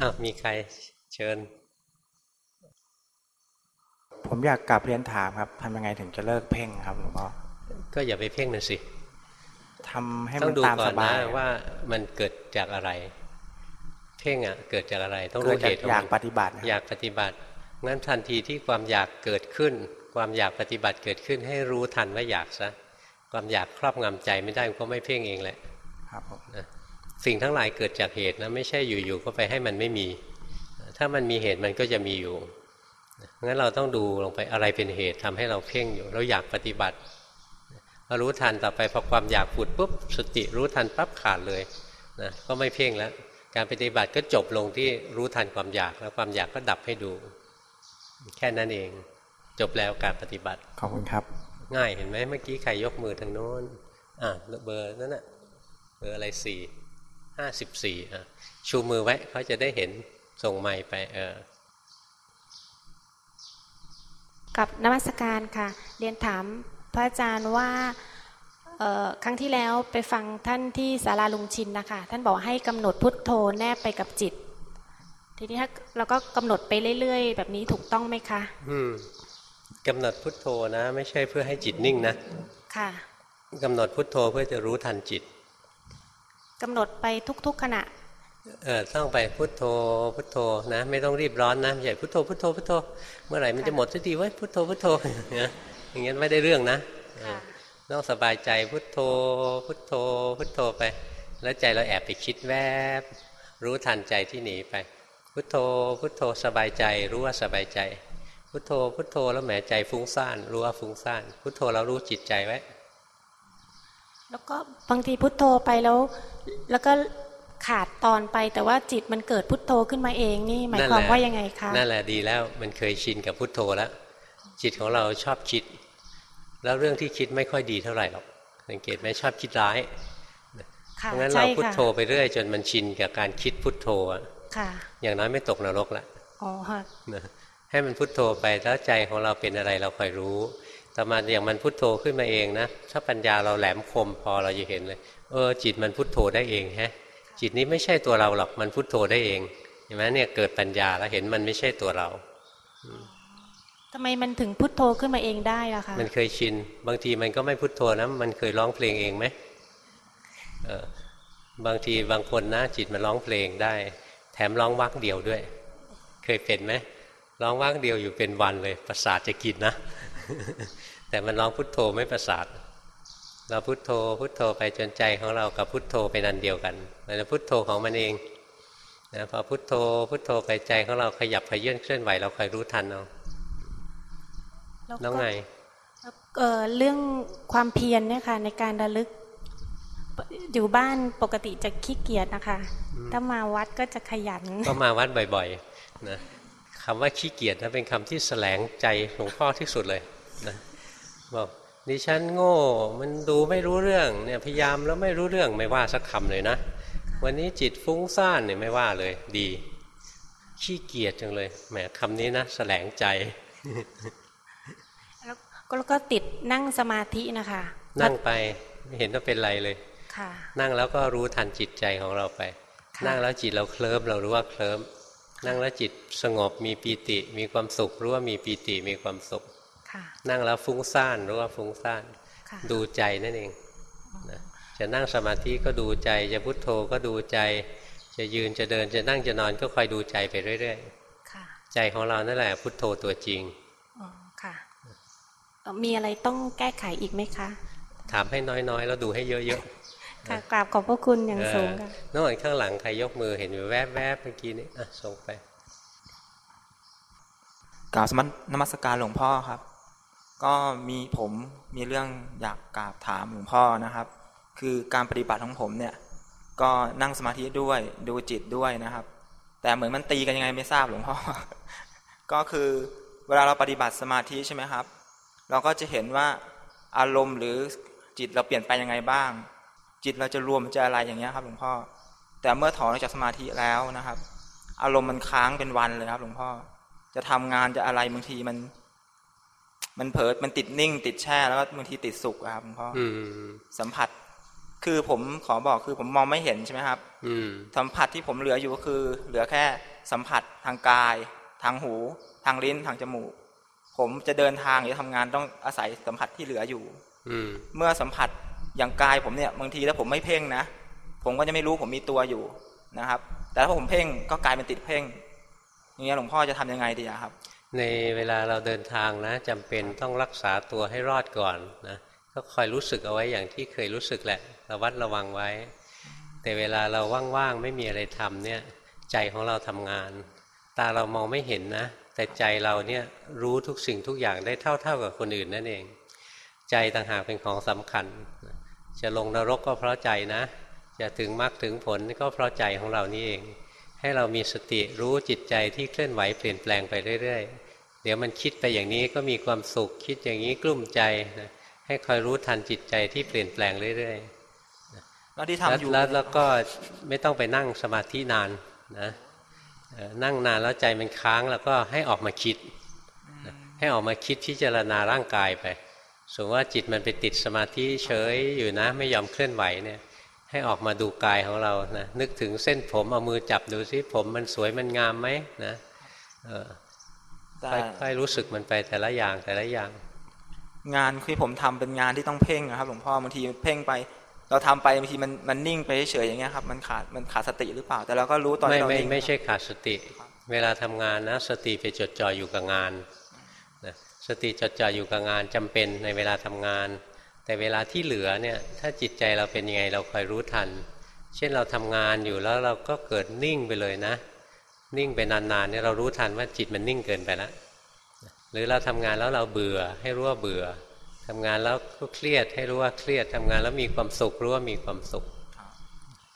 อ้าวมีใครเชิญ ผมอยากกลับเรียนถามครับทำยังไงถึงจะเลิกเพ่งครับหลวงพ่อก็อย่าไปเพ่งนั่นสิทำให้ต้มัอนงดูตามก่อสนบานะยว่ามันเกิดจากอะไร เพ่งอะ เกิดจากอะไร ต้องเกิรู้ดเหจากตุของอยากมันปฏิบัตินะอยากปฏิบัติงั้นทันทีที่ความอยากเกิดขึ้น ความอยากปฏิบัติเกิดขึ้น ให้รู้ทันว่าอยากซะความอยากครอบงำใจไม่ได้มันก็ไม่เพ่งเองแหละ ครับผม สิ่งทั้งหลายเกิดจากเหตุนะไม่ใช่อยู่ๆก็ไปให้มันไม่มี ถ้ามันมีเหตุมันก็จะมีอยู่งั้นเราต้องดูลงไปอะไรเป็นเหตุทำให้เราเพ่งอยู่ เราอยากปฏิบัติพอรู้ทันต่อไปพอความอยากผุดปุ๊บสติรู้ทันปั๊บขาดเลยนะก็ไม่เพ่งแล้ว การปฏิบัติก็จบลงที่รู้ทันความอยากแล้วความอยากก็ดับให้ดู แค่นั้นเอง จบแล้วการปฏิบัติขอบคุณครับ ง่ายเห็นไหมเมื่อกี้ใครยกมือทางโน้นอะเบอร์นั่นน่ะเบอร์อะไรสี่ ห้าสิบสี่อะชูมือไว้เขาจะได้เห็นส่งไม้ไปเออกับนมัสการค่ะ เรียนถามพระอาจารย์ว่าเอ่อครั้งที่แล้วไปฟังท่านที่ศาลาลุงชินนะคะท่านบอกให้กำหนดพุทโธแนบไปกับจิต ทีนี้ถ้าเราก็กำหนดไปเรื่อย ๆ แบบนี้ถูกต้องไหมคะ อืมกำหนดพุทโธนะ ไม่ใช่เพื่อให้จิตนิ่งนะ ค่ะกำหนดพุทโธเพื่อจะรู้ทันจิต กำหนดไปทุก ๆขณะเออต้องไปพุทโธพุทโธนะ ไม่ต้องรีบร้อนนะไม่ใช่พุทโธพุทโธพุทโธเมื่อไหร่มันจะหมดสักทีเว้ยพุทโธพุทโธนะอย่างงั้นไม่ได้เรื่องนะเออค่ะต้องสบายใจพุทโธ พุทโธ พุทโธไป แล้วใจเราแอบไปคิดแวบ รู้ทันใจที่หนีไป พุทโธพุทโธสบายใจ รู้ว่าสบายใจ พุทโธพุทโธแล้วแหมใจฟุ้งซ่านรู้ว่าฟุ้งซ่าน พุทโธแล้วรู้จิตใจไว้ แล้วก็บางทีพุทโธไปแล้ว แล้วก็ขาดตอนไปแต่ว่าจิตมันเกิดพุทโธขึ้นมาเองนี่หมายความว่ายังไงคะนั่นแหละดีแล้วมันเคยชินกับพุทโธแล้ว จิตของเราชอบคิด แล้วเรื่องที่คิดไม่ค่อยดีเท่าไหร่หรอกสังเกตไหมชอบคิดร้ายค่ะเพราะงั้นใช่เราพุทค่ะโธไปเรื่อย จนมันชินกับการคิดพุทโธอะค่ะอย่างน้อยไม่ตกนรกละอ๋อค่ะนะให้มันพุทโธไปแล้วใจของเราเป็นอะไรเราคอยรู้แต่มาอย่างมันพุทโธขึ้นมาเองนะถ้าปัญญาเราแหลมคมพอเราจะเห็นเลย เออ จิตมันพุทโธได้เองแฮะ จิตนี้ไม่ใช่ตัวเราหรอกมันพุทโธได้เองเห็นไหมเนี่ยเกิดปัญญาแล้วเห็นมันไม่ใช่ตัวเราทำไมมันถึงพุทโธขึ้นมาเองได้ล่ะคะมันเคยชิน บางทีมันก็ไม่พุทโธนะมันเคยร้องเพลงเองไหมเออบางทีบางคนนะจิตมันร้องเพลงได้ แถมร้องวักเดียวด้วย เคยเป็นไหมร้องวักเดียวอยู่เป็นวันเลยประสาทจะกินนะ แต่มันร้องพุทโธไม่ประสาท เราพุทโธพุทโธไปจนใจของเรากับพุทโธเป็นอันเดียวกันมันจะพุทโธของมันเองนะพอพุทโธพุทโธไปใจของเราขยับขยื่นเคลื่อนไหวเราคอยรู้ทันเอาแล้วก็แล้วไงเอ่อเรื่องความเพียรเนี่ยค่ะในการระลึกอยู่บ้านปกติจะขี้เกียจนะคะ ถ้ามาวัดก็จะขยัน ก็มาวัดบ่อยๆนะคำว่าขี้เกียจนะเป็นคำที่แสลงใจหลวงพ่อที่สุดเลย นะบอกดิฉันโง่ มันดูไม่รู้เรื่องเนี่ยพยายามแล้วไม่รู้เรื่องไม่ว่าสักคำเลยนะ วันนี้จิตฟุ้งซ่านเนี่ยไม่ว่าเลย ดี ขี้เกียจจังเลยแหมคำนี้นะแสลงใจแล้วก็แล้วก็ติดนั่งสมาธินะคะ นั่งไปไม่เห็นว่าเป็นไรเลยค่ะ นั่งแล้วก็รู้ทันจิตใจของเราไปค่ะนั่งแล้วจิตเราเคลิ้มเรารู้ว่าเคลิ้มนั่งแล้วจิตสงบมีปีติ มีความสุขรู้ว่ามีปีติมีความสุขค่ะ นั่งแล้วฟุ้งซ่านรู้ว่าฟุ้งซ่านค่ะดูใจนั่นเองนะจะนั่งสมาธิก็ดูใจ จะพุทโธก็ดูใจ จะยืนจะเดินจะนั่งจะนอนก็คอยดูใจไปเรื่อยค่ะๆใจของเรานั่นแหละ พุทโธตัวจริงอ๋อค่ะเอ่อมีอะไรต้องแก้ไขอีกไหมคะ ถามให้น้อยๆ แล้วดูให้เยอะค่ะกราบขอบพระคุณอๆย่างเอสูองค่ะน้องอ่อนข้างหลังใครยกมือเห็นอยู่แวบๆเมื่อกี้นี้อะส่งไปกราบสมัสนมัสการหลวงพ่อครับ ก็มีผมมีเรื่องอยากกราบถามหลวงพ่อนะครับ คือการปฏิบัติของผมเนี่ย ก็นั่งสมาธิด้วยดูจิตด้วยนะครับ แต่เหมือนมันตีกันยังไงไม่ทราบหลวงพ่อ ก็คือเวลาเราปฏิบัติสมาธิใช่ไหมครับ เราก็จะเห็นว่าอารมณ์หรือจิตเราเปลี่ยนไปยังไงบ้าง จิตเราจะรวมจะอะไรอย่างเงี้ยครับหลวงพ่อ แต่เมื่อถอนออกจากสมาธิแล้วนะครับ อารมณ์มันค้างเป็นวันเลยครับ หลวงพ่อ จะทำงานจะอะไรบางทีมัน มันเผลอมันติดนิ่ง ติดแช่แล้วก็บางทีติดสุขอะครับหลวงพ่อออืมสัมผัส คือผมขอบอกคือผมมองไม่เห็นใช่ไหมครับ อืมสัมผัสที่ผมเหลืออยู่ก็คือ เหลือแค่สัมผัสทางกาย ทางหู ทางลิ้นทางจมูก ผมจะเดินทางหรือทำงานต้องอาศัยสัมผัสที่เหลืออยู่ อืมเมื่อสัมผัสอย่างกายผมเนี่ยบางทีถ้าผมไม่เพ่งนะผมก็จะไม่รู้ผมมีตัวอยู่นะครับ แต่ถ้าผมเพ่งก็กลายเป็นติดเพ่งอย่างเงี้ยหลวงพ่อจะทำยังไงดีอะครับ ในเวลาเราเดินทางนะจำเป็นต้องรักษาตัวให้รอดก่อนนะก็คอยรู้สึกเอาไว้อย่างที่เคยรู้สึกแหละระวัดระวังไว้ แต่เวลาเราว่างๆไม่มีอะไรทำเนี่ยใจของเราทำงาน ตาเรามองไม่เห็นนะ แต่ใจเราเนี่ยรู้ทุกสิ่งทุกอย่างได้เท่าๆกับคนอื่นนั่นเอง ใจต่างหากเป็นของสำคัญ จะลงนรกก็เพราะใจนะ จะถึงมรรคถึงผลก็เพราะใจของเรานี่เอง ให้เรามีสติรู้จิตใจที่เคลื่อนไหวเปลี่ยนแปลงไปเรื่อย ๆ เดี๋ยวมันคิดไปอย่างนี้ก็มีความสุขคิดอย่างนี้กลุ้มใจนะให้คอยรู้ทันจิตใจที่เปลี่ยนแปลงเรื่อยแล้วที่ๆแล้วทำอยู่แล้วแล้วก็ไม่ต้องไปนั่งสมาธินานนะเอ่อนั่งนานแล้วใจมันค้างแล้วก็ให้ออกมาคิดนะให้ออกมาคิดพิจารณาร่างกายไปสมมติว่าจิตมันไปติดสมาธิเฉยอยู่นะ ไม่ยอมเคลื่อนไหวเนี่ยให้ออกมาดูกายของเรานะนึกถึงเส้นผมเอามือจับดูซิผมมันสวยมันงามไหมนะเออแต่ ค่อยๆรู้สึกมันไปแต่ละอย่างแต่ละอย่าง งานที่ผมทำเป็นงานที่ต้องเพ่งนะครับหลวงพ่อบางทีเพ่งไป เราทำไปบางทีมันมันนิ่งไปเฉยๆอย่างเงี้ยครับมันขาดมันขาดสติหรือเปล่า แต่เราก็รู้ตอนไม่ที่เราไม่นิ่งไม่ใช่ขาดสติ เวลาทำงานนะสติไปจดจ่ออยู่กับงานนะสติจดจ่ออยู่กับงานจำเป็นในเวลาทำงาน แต่เวลาที่เหลือเนี่ยถ้าจิตใจเราเป็นยังไงเราคอยรู้ทัน เช่นเราทำงานอยู่แล้วเราก็เกิดนิ่งไปเลยนะ นิ่งไปนานๆเนี่ยเรารู้ทันว่าจิตมันนิ่งเกินไปแล้วหรือเราทำงานแล้วเราเบื่อให้รู้ว่าเบื่อทำงานแล้วก็เครียดให้รู้ว่าเครียดทำงานแล้วมีความสุขรู้ว่ามีความสุข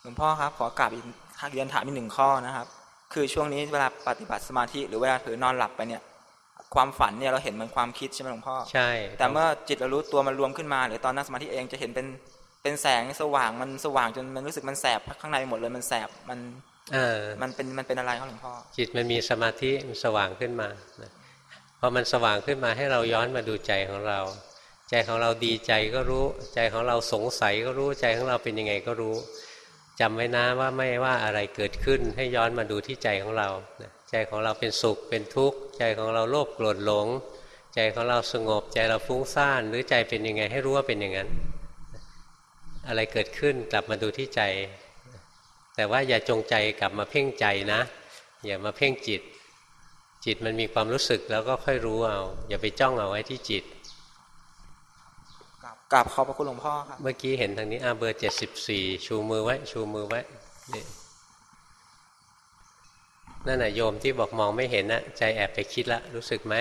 หลวงพ่อครับขอกลับอีกเรียนถามอีกหนึ่งข้อนะครับ คือช่วงนี้เวลาปฏิบัติสมาธิหรือเวลาเผลอนอนหลับไปเนี่ยความฝันเนี่ยเราเห็นเหมือนความคิดใช่ไหมหลวงพ่อใช่ แต่เมื่อจิตเรารู้ตัวมันรวมขึ้นมา หรือตอนนั่งสมาธิเองจะเห็นเป็นเป็นแสงสว่างมันสว่างจนมันรู้สึกมันแสบข้างในหมดเลยมันแสบมันเออ มันเป็นมันเป็นอะไรครับหลวงพ่อจิตมันมีสมาธิมันสว่างขึ้นมานะพอมันสว่างขึ้นมาให้เราย้อนมาดูใจของเรา ใจของเราดีใจก็รู้ ใจของเราสงสัยก็รู้ใจของเราเป็นยังไงก็รู้จำไว้นะว่าไม่ว่าอะไรเกิดขึ้นให้ย้อนมาดูที่ใจของเรานะใจของเราเป็นสุขเป็นทุกข์ ใจของเราโลภโกรธหลง ใจของเราสงบ ใจเราฟุ้งซ่านหรือใจเป็นยังไงให้รู้ว่าเป็นอย่างนั้น อะไรเกิดขึ้นกลับมาดูที่ใจ แต่ว่าอย่าจงใจกลับมาเพ่งใจนะ อย่ามาเพ่งจิต จิตมันมีความรู้สึกแล้วก็ค่อยรู้เอา อย่าไปจ้องเอาไว้ที่จิตกราบขอบพระคุณหลวงพ่อครับเมื่อกี้เห็นทางนี้อาเบอร์เจ็ดสิบสี่ชูมือไว้ ชูมือไว้นี่นั่นน่ะโยมที่บอกมองไม่เห็นนะใจแอบไปคิดละรู้สึกไหม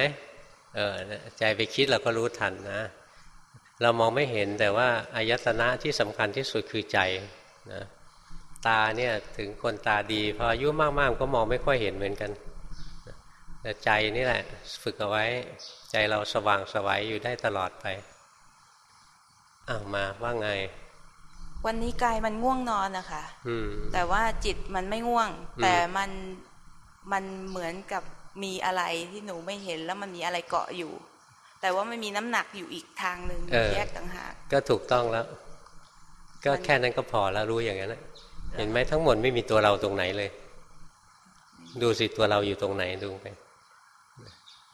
เออใจไปคิดเราก็รู้ทันนะ เรามองไม่เห็นแต่ว่าอายตนะที่สำคัญที่สุดคือใจนะ ตาเนี่ยถึงคนตาดีพออายุมากๆก็มองไม่ค่อยเห็นเหมือนกันแต่ใจนี่แหละ ฝึกเอาไว้ ใจเราสว่างสวัยอยู่ได้ตลอดไปอ้าวมาว่าไง วันนี้กายมันง่วงนอนนะคะอืมแต่ว่าจิตมันไม่ง่วงอืมแต่มันมันเหมือนกับมีอะไรที่หนูไม่เห็นแล้วมันมีอะไรเกาะอยู่ แต่ว่ามันมีน้ำหนักอยู่อีกทางหนึ่งแยกต่างหากก็ถูกต้องแล้ว ก็แค่นั้นก็พอแล้วรู้อย่างนั้นนะ เห็นไหมทั้งหมดไม่มีตัวเราตรงไหนเลย ดูสิตัวเราอยู่ตรงไหนดูไป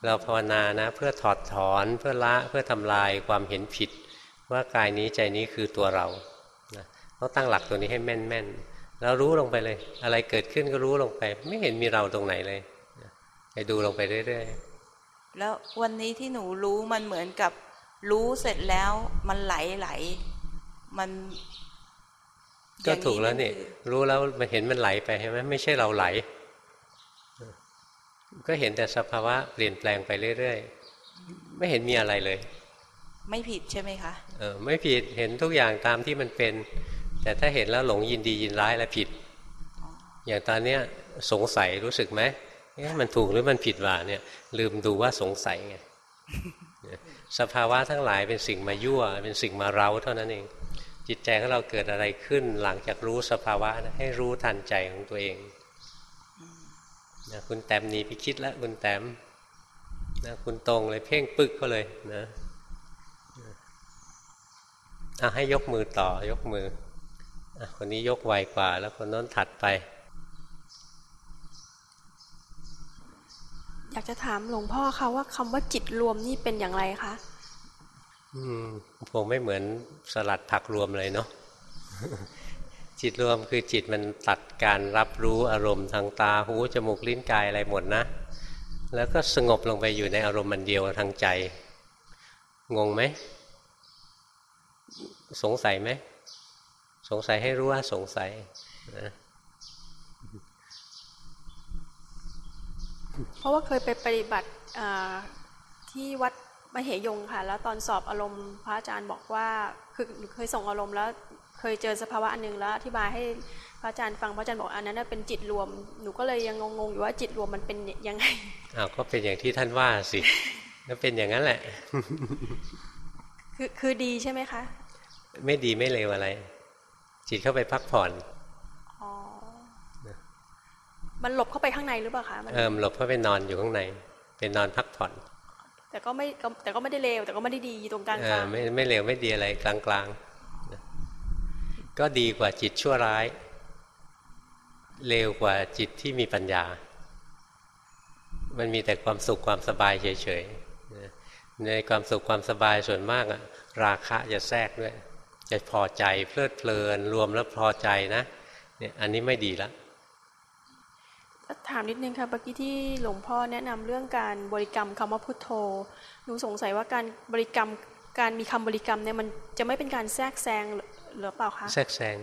เราภาวนานะ เพื่อถอดถอนเพื่อละเพื่อทำลายความเห็นผิด ว่ากายนี้ใจนี้คือตัวเราต้องตั้งหลักตัวนี้ให้แม่นแม่นๆแล้วรู้ลงไปเลย อะไรเกิดขึ้นก็รู้ลงไป ไม่เห็นมีเราตรงไหนเลยไปดูลงไปเรื่อยๆแล้ววันนี้ที่หนูรู้มันเหมือนกับรู้เสร็จแล้วมันไหลไหลมัน ก็ถูกแล้วนี่คือรู้แล้วมันเห็นมันไหลไปใช่ไหมไม่ใช่เราไหล ก็เห็นแต่สภาวะเปลี่ยนแปลงไปเรื่อยๆ ไม่เห็นมีอะไรเลย ไม่ผิดใช่ไหมคะเออไม่ผิดเห็นทุกอย่างตามที่มันเป็น แต่ถ้าเห็นแล้วหลงยินดียินร้ายแล้วผิด อย่างตอนเนี้ยสงสัยรู้สึกไหมเอ๊ะมันถูกหรือมันผิดวะเนี่ย ลืมดูว่าสงสัยไงเนี่ยสภาวะทั้งหลายเป็นสิ่งมายั่ว เป็นสิ่งมาเร้าเท่านั้นเอง จิตใจของเราเกิดอะไรขึ้นหลังจากรู้สภาวะนะให้รู้ทันใจของตัวเองนะคุณแต้มหนีไปคิดแล้วคุณแต้มนะคุณตรงเลยเพ่งปึกก็เลยนะอะให้ยกมือต่อยกมืออคนนี้ยกไวกว่า แล้วคนโน้นถัดไป อยากจะถามหลวงพ่อค่ะว่าคำว่าจิตรวมนี่เป็นอย่างไรคะ คงไม่เหมือนสลัดผักรวมเลยเนาะจิตรวมคือจิตมันตัดการรับรู้อารมณ์ทางตาหูจมูกลิ้นกายอะไรหมดนะ แล้วก็สงบลงไปอยู่ในอารมณ์มันเดียวทางใจ งงไหม สงสัยไหม สงสัยให้รู้ว่าสงสัยนะเพราะว่าเคยไปปฏิบัติที่วัด มเหยงค่ะ แล้วตอนสอบอารมณ์พระอาจารย์บอกว่าคือหนูเคยส่งอารมณ์แล้วเคยเจอสภาวะอันหนึ่งแล้วอธิบายให้พระอาจารย์ฟังพระอาจารย์บอกอันนั้นนะเป็นจิตรวม หนูก็เลยยังงงๆอยู่ว่าจิตรวมมันเป็นยังไงอ้าวก็เป็นอย่างที่ท่านว่าสิก็เป็นอย่างนั้นแหละ คือคือดีใช่ไหมคะ ไม่ดีไม่เลวอะไร จิตเข้าไปพักผ่อนอ๋อมันหลบเข้าไปข้างในหรือเปล่าคะมันเอิมหลบเข้าไปนอนอยู่ข้างใน เป็นนอนพักผ่อน แต่ก็ไม่ก็แต่ก็ไม่ได้เลวแต่ก็ไม่ได้ดีตรงกลางเอกลาองไม่ไม่เลวไม่ดีอะไรกลางๆนะก็ดีกว่าจิตชั่วร้าย เลวกว่าจิตที่มีปัญญา มันมีแต่ความสุขความสบายเฉยๆนะในความสุขความสบายส่วนมากอะราคะจะแทรกด้วยจะพอใจเพลิดเพลินรวมแล้วพอใจนะเนี่ยอันนี้ไม่ดีละ ถามนิดนึงค่ะเมื่อกี้ที่หลวงพ่อแนะนำเรื่องการบริกรรมคำว่าพุทโธหนูสงสัยว่าการบริกรรมการมีคำบริกรรมเนี่ยมันจะไม่เป็นการแทรกแซงหรือเปล่าคะแทรกแซง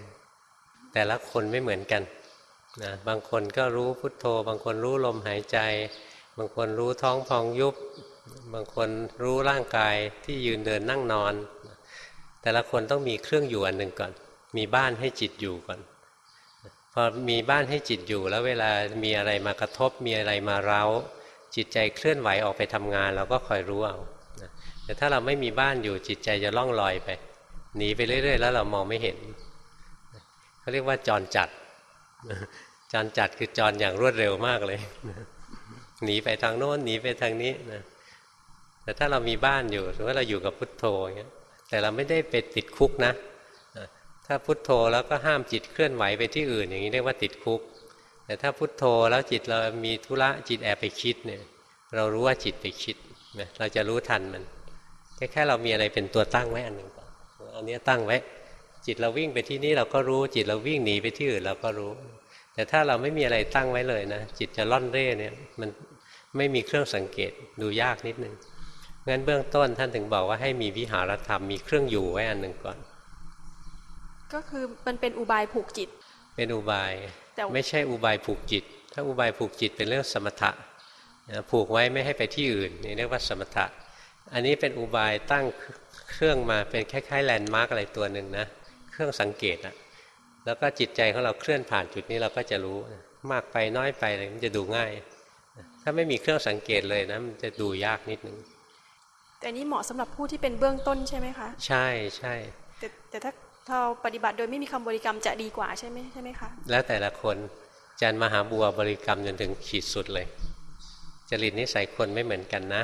แต่ละคนไม่เหมือนกันนะบางคนก็รู้พุทโธ บางคนรู้ลมหายใจ บางคนรู้ท้องพองยุบ บางคนรู้ร่างกายที่ยืนเดินนั่งนอน แต่ละคนต้องมีเครื่องอยู่อันหนึ่งก่อน มีบ้านให้จิตอยู่ก่อน พอมีบ้านให้จิตอยู่แล้วเวลามีอะไรมากระทบมีอะไรมาเร้า จิตใจเคลื่อนไหวออกไปทำงาน เราก็คอยรู้เอาแต่ถ้าเราไม่มีบ้านอยู่จิตใจจะล่องลอยไปหนีไปเรื่อย ๆ แล้วเรามองไม่เห็นเขาเรียกว่าจรจัดจรจัดคือจรอย่างรวดเร็วมากเลยหนีไปทางโน้นหนีไปทางนี้นะแต่ถ้าเรามีบ้านอยู่สมมติว่าเราอยู่กับพุทโธอย่างเงี้ยแต่เราไม่ได้ไปติดคุกนะ ถ้าพุทโธแล้วก็ห้ามจิตเคลื่อนไหวไปที่อื่น อย่างนี้เรียกว่าติดคุก แต่ถ้าพุทโธแล้วจิตเรามีธุระจิตแอบไปคิดเนี่ยเรารู้ว่าจิตไปคิดนะเราจะรู้ทันมันแค่แค่เรามีอะไรเป็นตัวตั้งไว้อันหนึ่งก่อนอันนี้ตั้งไว้ จิตเราวิ่งไปที่นี่เราก็รู้จิตเราวิ่งหนีไปที่อื่นเราก็รู้ แต่ถ้าเราไม่มีอะไรตั้งไว้เลยนะจิตจะล่อนเร่เนี่ยมันไม่มีเครื่องสังเกตดูยากนิดนึงงั้นเบื้องต้นท่านถึงบอกว่าให้มีวิหารธรรมมีเครื่องอยู่ไว้อันหนึ่งก่อน ก็คือมันเป็นอุบายผูกจิต เป็นอุบายแต่ไม่ใช่อุบายผูกจิต ถ้าอุบายผูกจิตเป็นเรื่องสมถะผูกไว้ไม่ให้ไปที่อื่นนี่เรียกว่าสมถะ อันนี้เป็นอุบายตั้งเครื่องมาเป็นคล้ายๆแลนด์มาร์กอะไรตัวหนึ่งนะเครื่องสังเกตอะแล้วก็จิตใจของเราเคลื่อนผ่านจุดนี้เราก็จะรู้มากไปน้อยไปอะไรมันจะดูง่าย ถ้าไม่มีเครื่องสังเกตเลยนะมันจะดูยากนิดนึงแต่นี้เหมาะสำหรับผู้ที่เป็นเบื้องต้นใช่ไหมคะ ใช่ใช่แต่แต่ถ้า เราปฏิบัติโดยไม่มีคำบริกรรมจะดีกว่าใช่ไหมใช่ไหมคะแล้วแต่ละคนจันมหาบัวบริกรรมจนถึงขีดสุดเลย จริตนิสัยคนไม่เหมือนกันนะ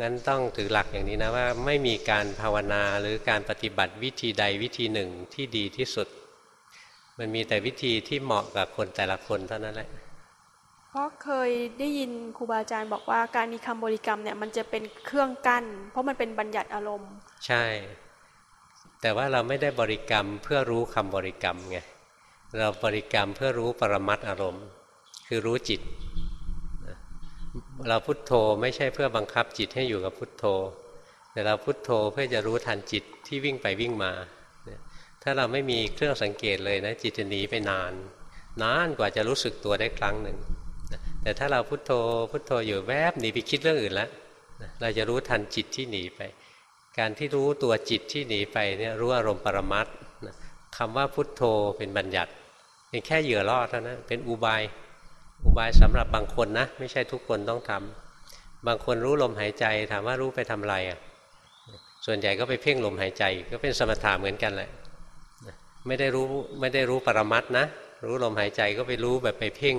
งั้นต้องถือหลักอย่างนี้นะว่าไม่มีการภาวนาหรือการปฏิบัติวิธีใดวิธีหนึ่งที่ดีที่สุด มันมีแต่วิธีที่เหมาะกับคนแต่ละคนเท่านั้นแหละเพราะเคยได้ยินครูบาอาจารย์บอกว่าการมีคำบริกรรมเนี่ยมันจะเป็นเครื่องกั้น เพราะมันเป็นบัญญัติอารมณ์ ใช่ แต่ว่าเราไม่ได้บริกรรมเพื่อรู้คำบริกรรมไงเราบริกรรมเพื่อรู้ปรมัตอารมณ์ คือรู้จิต เราพุทโธไม่ใช่เพื่อบังคับจิตให้อยู่กับพุทโธ แต่เราพุทโธเพื่อจะรู้ทันจิตที่วิ่งไปวิ่งมา ถ้าเราไม่มีเครื่องสังเกตเลยนะจิตจะหนีไปนาน นานกว่าจะรู้สึกตัวได้ครั้งหนึ่งแต่ถ้าเราพุทโธพุทโธอยู่แวบหนีไปคิดเรื่องอื่นแล้วเราจะรู้ทันจิตที่หนีไป การที่รู้ตัวจิตที่หนีไปเนี่ยรู้อารมณ์ปรมัตคำว่าพุทโธเป็นบัญญัติ เป็นแค่เหยื่อล่อเท่านั้นเป็นอุบายอุบายสำหรับบางคนนะ ไม่ใช่ทุกคนต้องทำบางคนรู้ลมหายใจถามว่ารู้ไปทำอะไรอะส่วนใหญ่ก็ไปเพ่งลมหายใจ ก็เป็นสมถะเหมือนกันแหละไม่ได้รู้ไม่ได้รู้ปรมัตนะ รู้ลมหายใจก็ไปรู้แบบไปเพ่ง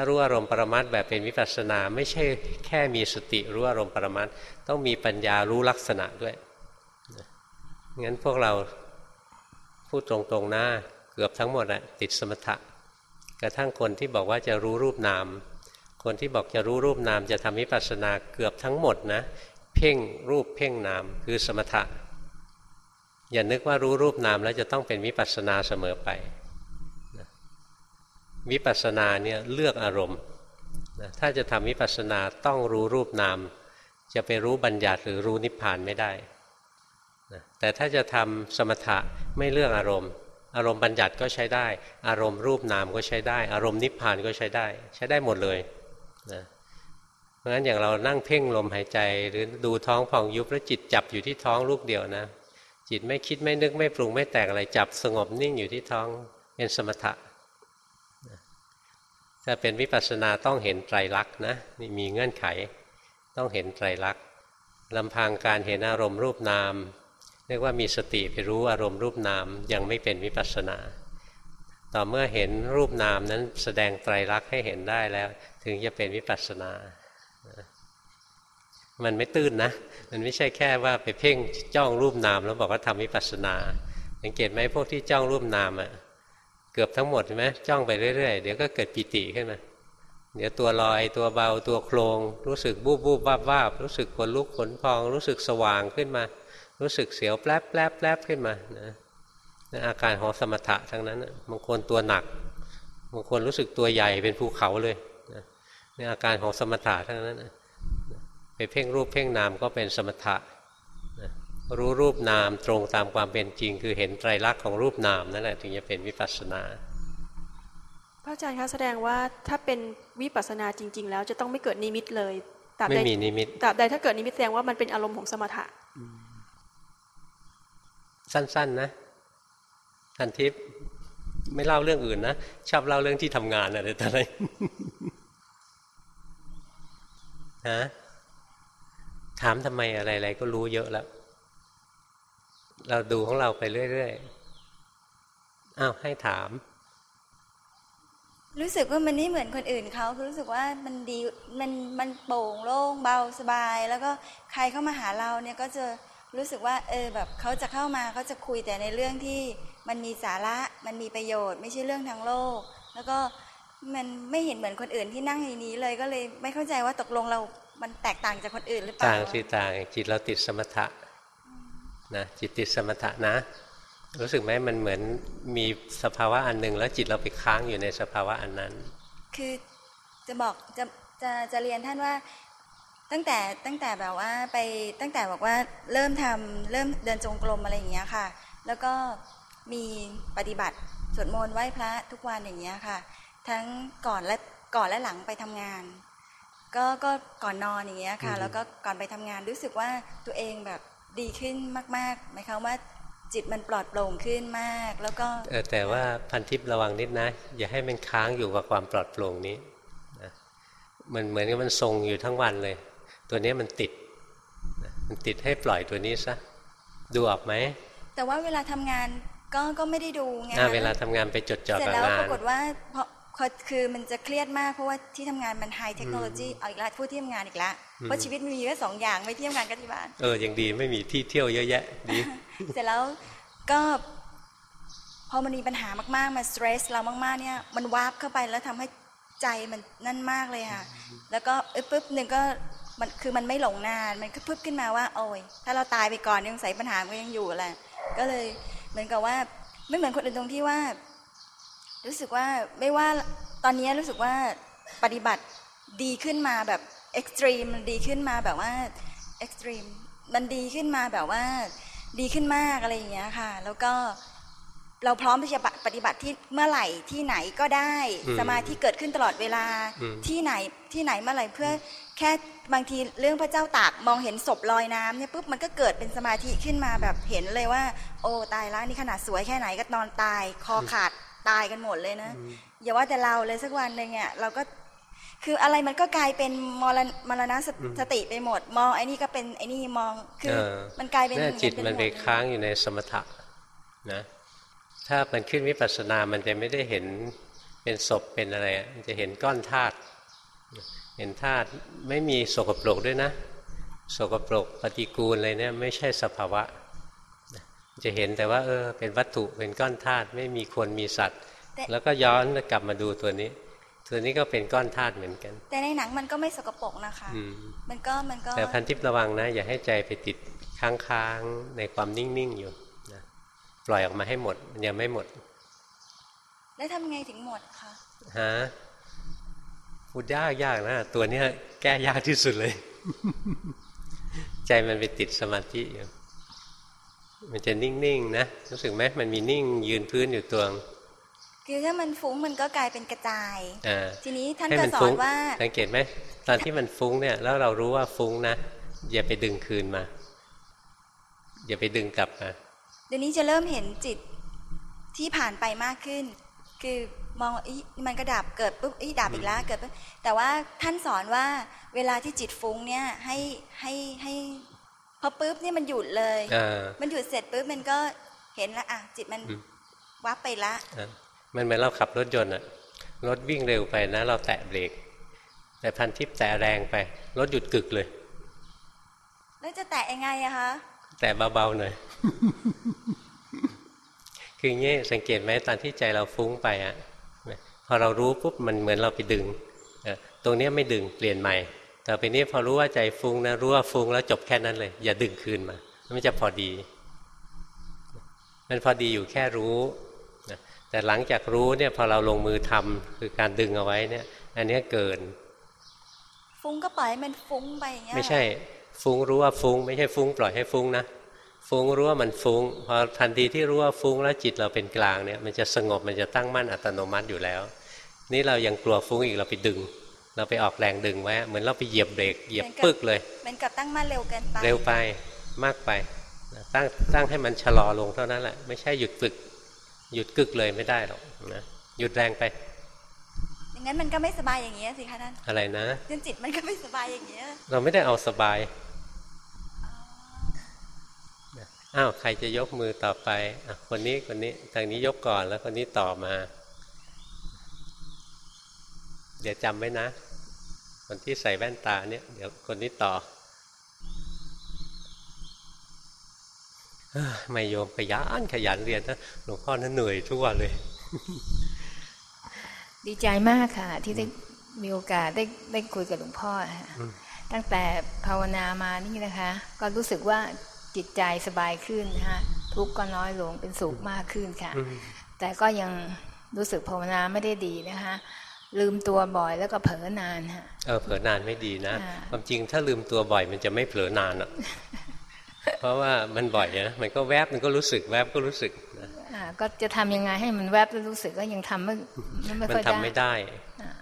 ารู้อารมณ์ปรมัตแบบเป็นวิปัสสนา ไม่ใช่แค่มีสติรู้อารมณ์ปรมัตต้องมีปัญญารู้ลักษณะด้วยงั้นพวกเราพูดตรงๆหน้าเกือบทั้งหมดอะติดสมถะกระทั่งคนที่บอกว่าจะรู้รูปนาม คนที่บอกจะรู้รูปนามจะทำวิปัสสนาเกือบทั้งหมดนะเพ่งรูปเพ่งนามคือสมถะอย่านึกว่ารู้รูปนามแล้วจะต้องเป็นวิปัสสนาเสมอไป วิปัสสนาเนี่ยเลือกอารมณ์ถ้าจะทำวิปัสสนาต้องรู้รูปนาม จะไปรู้บัญญัติหรือรู้นิพพานไม่ได้แต่ถ้าจะทำสมถะไม่เลือกอารมณ์ อารมณ์บัญญัติก็ใช้ได้ อารมณ์รูปนามก็ใช้ได้ อารมณ์นิพพานก็ใช้ได้ ใช้ได้หมดเลยนะเพราะฉะนั้นอย่างเรานั่งเพ่งลมหายใจ หรือดูท้องพองยุบแล้วจิตจับอยู่ที่ท้องลูกเดียวนะจิตไม่คิดไม่นึกไม่ปรุงไม่แต่งอะไรจับสงบนิ่งอยู่ที่ท้องเป็นสมถะ ถ้าเป็นวิปัสสนาต้องเห็นไตรลักษณ์นะนี่มีเงื่อนไข ต้องเห็นไตรลักษณ์ลำพังการเห็นอารมณ์รูปนาม เรียกว่ามีสติไปรู้อารมณ์รูปนามยังไม่เป็นวิปัสสนา ต่อเมื่อเห็นรูปนามนั้นแสดงไตรลักษณ์ให้เห็นได้แล้ว ถึงจะเป็นวิปัสสนา มันไม่ตื้นนะ มันไม่ใช่แค่ว่าไปเพ่งจ้องรูปนามแล้วบอกว่าทำวิปัสนา สังเกตไหมพวกที่จ้องรูปนามอะ เกือบทั้งหมดใช่ไหมจ้องไปเรื่อยๆ เดี๋ยวก็เกิดปิติขึ้นมาเดี๋ยวตัวลอยตัวเบาตัวโครงรู้สึกบูบบูบวาบวาบรู้สึกขนลุกขนพอง รู้สึกสว่างขึ้นมา รู้สึกเสียวแป๊บแป๊บแป๊บขึ้นมานะนอาการของสมถะทั้งนั้นบางคนตัวหนักบางคนรู้สึกตัวใหญ่เป็นภูเขาเลยนี่อาการของสมถะทั้งนั้นไปเพ่งรูปเพ่งนามก็เป็นสมถะ รู้รูปนามตรงตามความเป็นจริง คือเห็นไตรลักษณ์ของรูปนามนั่นแหละถึงจะเป็นวิปัสสนาพระอาจารย์คะแสดงว่าถ้าเป็นวิปัสสนาจริง ๆ แล้วจะต้องไม่เกิดนิมิตเลยไม่มีนิมิตตราบใดถ้าเกิดนิมิตแสดงว่ามันเป็นอารมณ์ของสมถะ สั้น ๆ นะทันทิพย์ไม่เล่าเรื่องอื่นนะชอบเล่าเรื่องที่ทำงานอะไรต่ออะไรฮะถามทำไมอะไรๆก็รู้เยอะแล้ว เราดูของเราไปเรื่อยๆอ้าวให้ถาม รู้สึกว่ามันไม่เหมือนคนอื่นเขาคือรู้สึกว่ามันดีมันมันโปร่งโล่งเบาสบาย แล้วก็ใครเข้ามาหาเราเนี่ยก็จะรู้สึกว่า เออแบบเขาจะเข้ามาเขาจะคุยแต่ในเรื่องที่มันมีสาระมันมีประโยชน์ ไม่ใช่เรื่องทางโลก แล้วก็มันไม่เห็นเหมือนคนอื่นที่นั่งในนี้เลยก็เลยไม่เข้าใจว่าตกลงเรา มันแตกต่างจากคนอื่นหรือเปล่า ต่างสิต่างจิตเราติดสมถะ นะจิตติดสมถะนะ รู้สึกไหมมันเหมือนมีสภาวะอันหนึ่งแล้วจิตเราไปค้างอยู่ในสภาวะอันนั้น คือจะบอกจะจะจะเรียนท่านว่าตั้งแต่ตั้งแต่แบบว่าไปตั้งแต่บอกว่าเริ่มทำเริ่มเดินจงกรมอะไรอย่างเงี้ยค่ะ แล้วก็มีปฏิบัติสวดมนต์ไหว้พระทุกวันอย่างเงี้ยค่ะ ทั้งก่อนและก่อนและหลังไปทำงาน ก็ก็ก่อนนอนอย่างเงี้ยค่ะ แล้วก็ก่อนไปทำงานรู้สึกว่าตัวเองแบบ ดีขึ้นมากๆหมายความว่าจิตมันปลอดโปร่งขึ้นมาก แล้วก็เออแต่ว่าพันทิพย์ระวังนิดนะ อย่าให้มันค้างอยู่กับความปลอดโปร่งนี้นะมันเหมือนกับมันทรงอยู่ทั้งวันเลย ตัวนี้มันติดนะมันติดให้ปล่อยตัวนี้ซะดูออกไหมแต่ว่าเวลาทำงานก็ก็ไม่ได้ดูไงอ่าคะเวลาทำงานไปจดจ่อเสร็จกับแล้วงาปนรากฏว่าเพราะคือมันจะเครียดมากเพราะว่าที่ทำงานมันไฮเทคโนโลยีเอาอีกแล้วพูดที่ทำงานอีกแล้ว เพราะชีวิตมันมีแค่สองอย่างไม่ที่ทำงานกับที่บ้านเออยังดีไม่มีที่เที่ยวเยอะแยะดีเสร็จแล้วก็พอมันมีปัญหามากๆมันสเตรสเรามากๆเนี่ยมันวาร์ปเข้าไปแล้วทำให้ใจมันนั่นมากเลยค่ะ แล้วก็เอ้ยปุ๊บหนึ่งก็มันคือมันไม่หลงนานมันก็ปุ๊บขึ้นมาว่า โอ้ยถ้าเราตายไปก่อนยังใส่ปัญหามันก็ยังอยู่แหละก็เลยเหมือนกับว่าไม่เหมือนคนอื่นตรงที่ว่า รู้สึกว่าไม่ว่าตอนนี้รู้สึกว่าปฏิบัติดีขึ้นมาแบบ extreme มันดีขึ้นมาแบบว่า extreme มันดีขึ้นมาแบบว่า ดีขึ้นมากอะไรอย่างเงี้ยค่ะ แล้วก็เราพร้อมที่จะปฏิบัติที่เมื่อไหร่ที่ไหนก็ได้อืมสมาธิเกิดขึ้นตลอดเวลาอืมที่ไหนที่ไหนเมื่อไหร่เพื่อแค่บางทีเรื่องพระเจ้าตากมองเห็นศพลอยน้ำเนี่ยปุ๊บมันก็เกิดเป็นสมาธิขึ้นมาแบบเห็นเลยว่า โอ้ตายแล้วนี่ขนาดสวยแค่ไหนก็นอนตาย คอขาดตายกันหมดเลยนะอย่าว่าแต่เราเลยสักวันหนึ่งเนี่ยเราก็ คืออะไรมันก็กลายเป็นมรณมรณสสติไปหมด มองไอ้นี่ก็เป็นไอ้นี่มองคือเออมันกลายเป็นเนี่ยจิตเป็มันไปหดค้างอยู่ในสมถะนะถ้ามันขึ้นวิปัสสนา มันจะไม่ได้เห็นเป็นศพเป็นอะไรอะมันจะเห็นก้อนธาตุเห็นธาตุไม่มีโสกปรกด้วยนะโสกปรกปฏิกูลอะไรเนี่ยไม่ใช่สภาวะนะจะเห็นแต่ว่าเออเป็นวัตถุเป็นก้อนธาตุไม่มีคนมีสัตว์ แล้วก็ย้อนกลับมาดูตัวนี้ ตัวนี้ก็เป็นก้อนธาตุเหมือนกัน แต่ในหนังมันก็ไม่สกปรกนะคะอืมมันก็มันก็แต่พันทิพย์ระวังนะ อย่าให้ใจไปติดค้างๆในความนิ่งๆอยู่นะปล่อยออกมาให้หมดมันยังไม่หมด แล้วทำไงถึงหมดคะฮะพูดยากยากนะตัวเนี้ยแก้ยากที่สุดเลย ใจมันไปติดสมาธิอยู่มันจะนิ่งๆนะรู้สึกไหมมันมีนิ่งยืนพื้นอยู่ตัวง คือถ้ามันฟุ้งมันก็กลายเป็นกระจายอ่าทีนี้ท่านให้ก็มันสอฟุ้นงว่าสังเกตไหมตอนที่มันฟุ้งเนี่ยแล้วเรารู้ว่าฟุ้งนะอย่าไปดึงคืนมา อย่าไปดึงกลับมาเดี๋ยวนี้จะเริ่มเห็นจิตที่ผ่านไปมากขึ้น คือมองอีมันก็ดับเกิดปุ๊บอีดับอีกแล้วเกิดปุ๊บแต่ว่าท่านสอนว่าเวลาที่จิตฟุ้งเนี่ยให้ให้ให้พอปุ๊บเนี่ยมันหยุดเลยอ่ามันหยุดเสร็จปุ๊บมันก็เห็นละอะจิตมันอืมวับไปละอะ มันเหมือนเราขับรถยนต์อะรถวิ่งเร็วไปนะ เราแตะเบรก แต่พันทิพย์แตะแรงไป รถหยุดกึกเลย แล้วจะแตะยังไงอะคะ แตะเบาๆหน่อย คืออย่างนี้สังเกตไหมตอนที่ใจเราฟุ้งไปอะพอเรารู้ปุ๊บมันเหมือนเราไปดึงเอ่อตรงเนี้ยไม่ดึงเปลี่ยนใหม่ แต่ไปนี้พอรู้ว่าใจฟุ้งนะรู้ว่าฟุ้งแล้วจบแค่นั้นเลย อย่าดึงคืนมา มันจะพอดี มันพอดีอยู่แค่รู้นะ แต่หลังจากรู้เนี่ยพอเราลงมือทำคือการดึงเอาไว้เนี่ย อันเนี้ยเกิน ฟุ้งก็ปล่อยให้มันฟุ้งไปอย่างเงี้ยไม่ใช่ ฟุ้งรู้ว่าฟุ้ง ไม่ใช่ฟุ้งปล่อยให้ฟุ้งนะฟุ้งรู้ว่ามันฟุ้งพอทันทีที่รู้ว่าฟุ้งแล้วจิตเราเป็นกลางเนี่ยมันจะสงบมันจะตั้งมั่นอัตโนมัติอยู่แล้ว นี่เรายังกลัวฟุ้งอีกเราไปดึง เราไปออกแรงดึงไว้เหมือนเราไปเหยียบเบรกเหยียบปึกเลยเหมันกับตั้งมั่นเร็วเกินไปเร็วไปมากไปนะตั้งตั้งให้มันชะลอลงเท่านั้นแหละไม่ใช่หยุดฝึก หยุดกึกเลยไม่ได้หรอกนะหยุดแรงไปอย่างนั้นมันก็ไม่สบายอย่างเงี้ยสิคะท่านอะไรนะจนจิตมันก็ไม่สบายอย่างเงี้ยเราไม่ได้เอาสบายอ้าวใครจะยกมือต่อไปอะคนนี้คนนี้ทางนี้ยกก่อนแล้วคนนี้ต่อมา เดี๋ยวจำไว้นะ คนที่ใส่แว่นตาเนี่ย เดี๋ยวคนนี้ต่อเอ้อ ไม่โยมขยันขยันเรียนนะหลวงพ่อนั้นเหนื่อยทุกวันเลย ดีใจมากค่ะ ที่ได้มีโอกาสได้ได้คุยกับหลวงพ่อค่ะอืมตั้งแต่ภาวนามานี่นะคะ ก็รู้สึกว่าจิตใจสบายขึ้นนะคะทุกข์ก็น้อยลงเป็นสุขมากขึ้นค่ะอืมแต่ก็ยังรู้สึกภาวนาไม่ได้ดีนะคะ ลืมตัวบ่อยแล้วก็เผลอนานค่ะเออเผลอนานไม่ดีนะอ่าความจริงถ้าลืมตัวบ่อยมันจะไม่เผลอนานอะ เพราะว่ามันบ่อยนะมันก็แวบมันก็รู้สึกแวบก็รู้สึกนะอ่าก็จะทำยังไงให้มันแวบแล้วรู้สึกก็ยังทำไม่ไม่มันค่อยทำไม่ได้ได้อ่า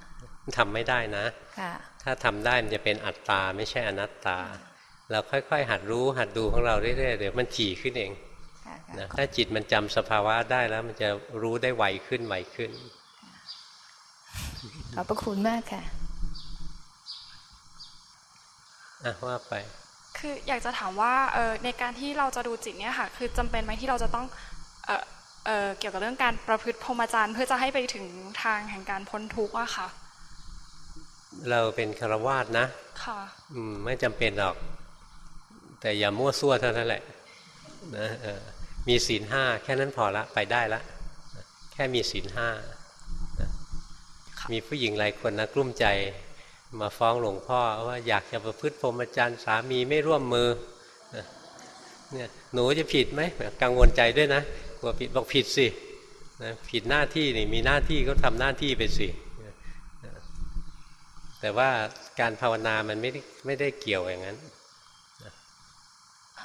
ทำไม่ได้นะค่ะถ้าทำได้มันจะเป็นอัตตาไม่ใช่อนัตตา เราค่อยๆ หัดรู้หัดดูของเราเรื่อยๆเดี๋ยวมันถี่ขึ้นเองค่ะนะถ้าจิตมันจำสภาวะได้แล้ว มันจะรู้ได้ไวขึ้นไวขึ้นขอบพระคุณมากค่ะอะว่าไป คืออยากจะถามว่าเอ่อในการที่เราจะดูจิตเนี่ยค่ะ คือจำเป็นไหมที่เราจะต้องเอ่อเอ่อเกี่ยวกับเรื่องการประพฤติพรหมจรรย์เพื่อจะให้ไปถึงทางแห่งการพ้นทุกข์อะค่ะ เราเป็นคารวาสนะ ค่ะอืมไม่จำเป็นหรอก แต่อย่ามั่วซั่วเท่านั้นแหละนะเออมีศีลห้าแค่นั้นพอละไปได้ละแค่มีศีลห้านะมีผู้หญิงหลายคนนะกลุ้มใจ มาฟ้องหลวงพ่อว่าอยากจะประพฤติพรหมจรรย์สามีไม่ร่วมมือเนี่ยหนูจะผิดไหมกังวลใจด้วยนะกลัวผิดบอกผิดสินะผิดหน้าที่นี่มีหน้าที่ก็ทำหน้าที่ไปสิแต่ว่าการภาวนามันไม่ได้ไม่ได้เกี่ยวอย่างนั้น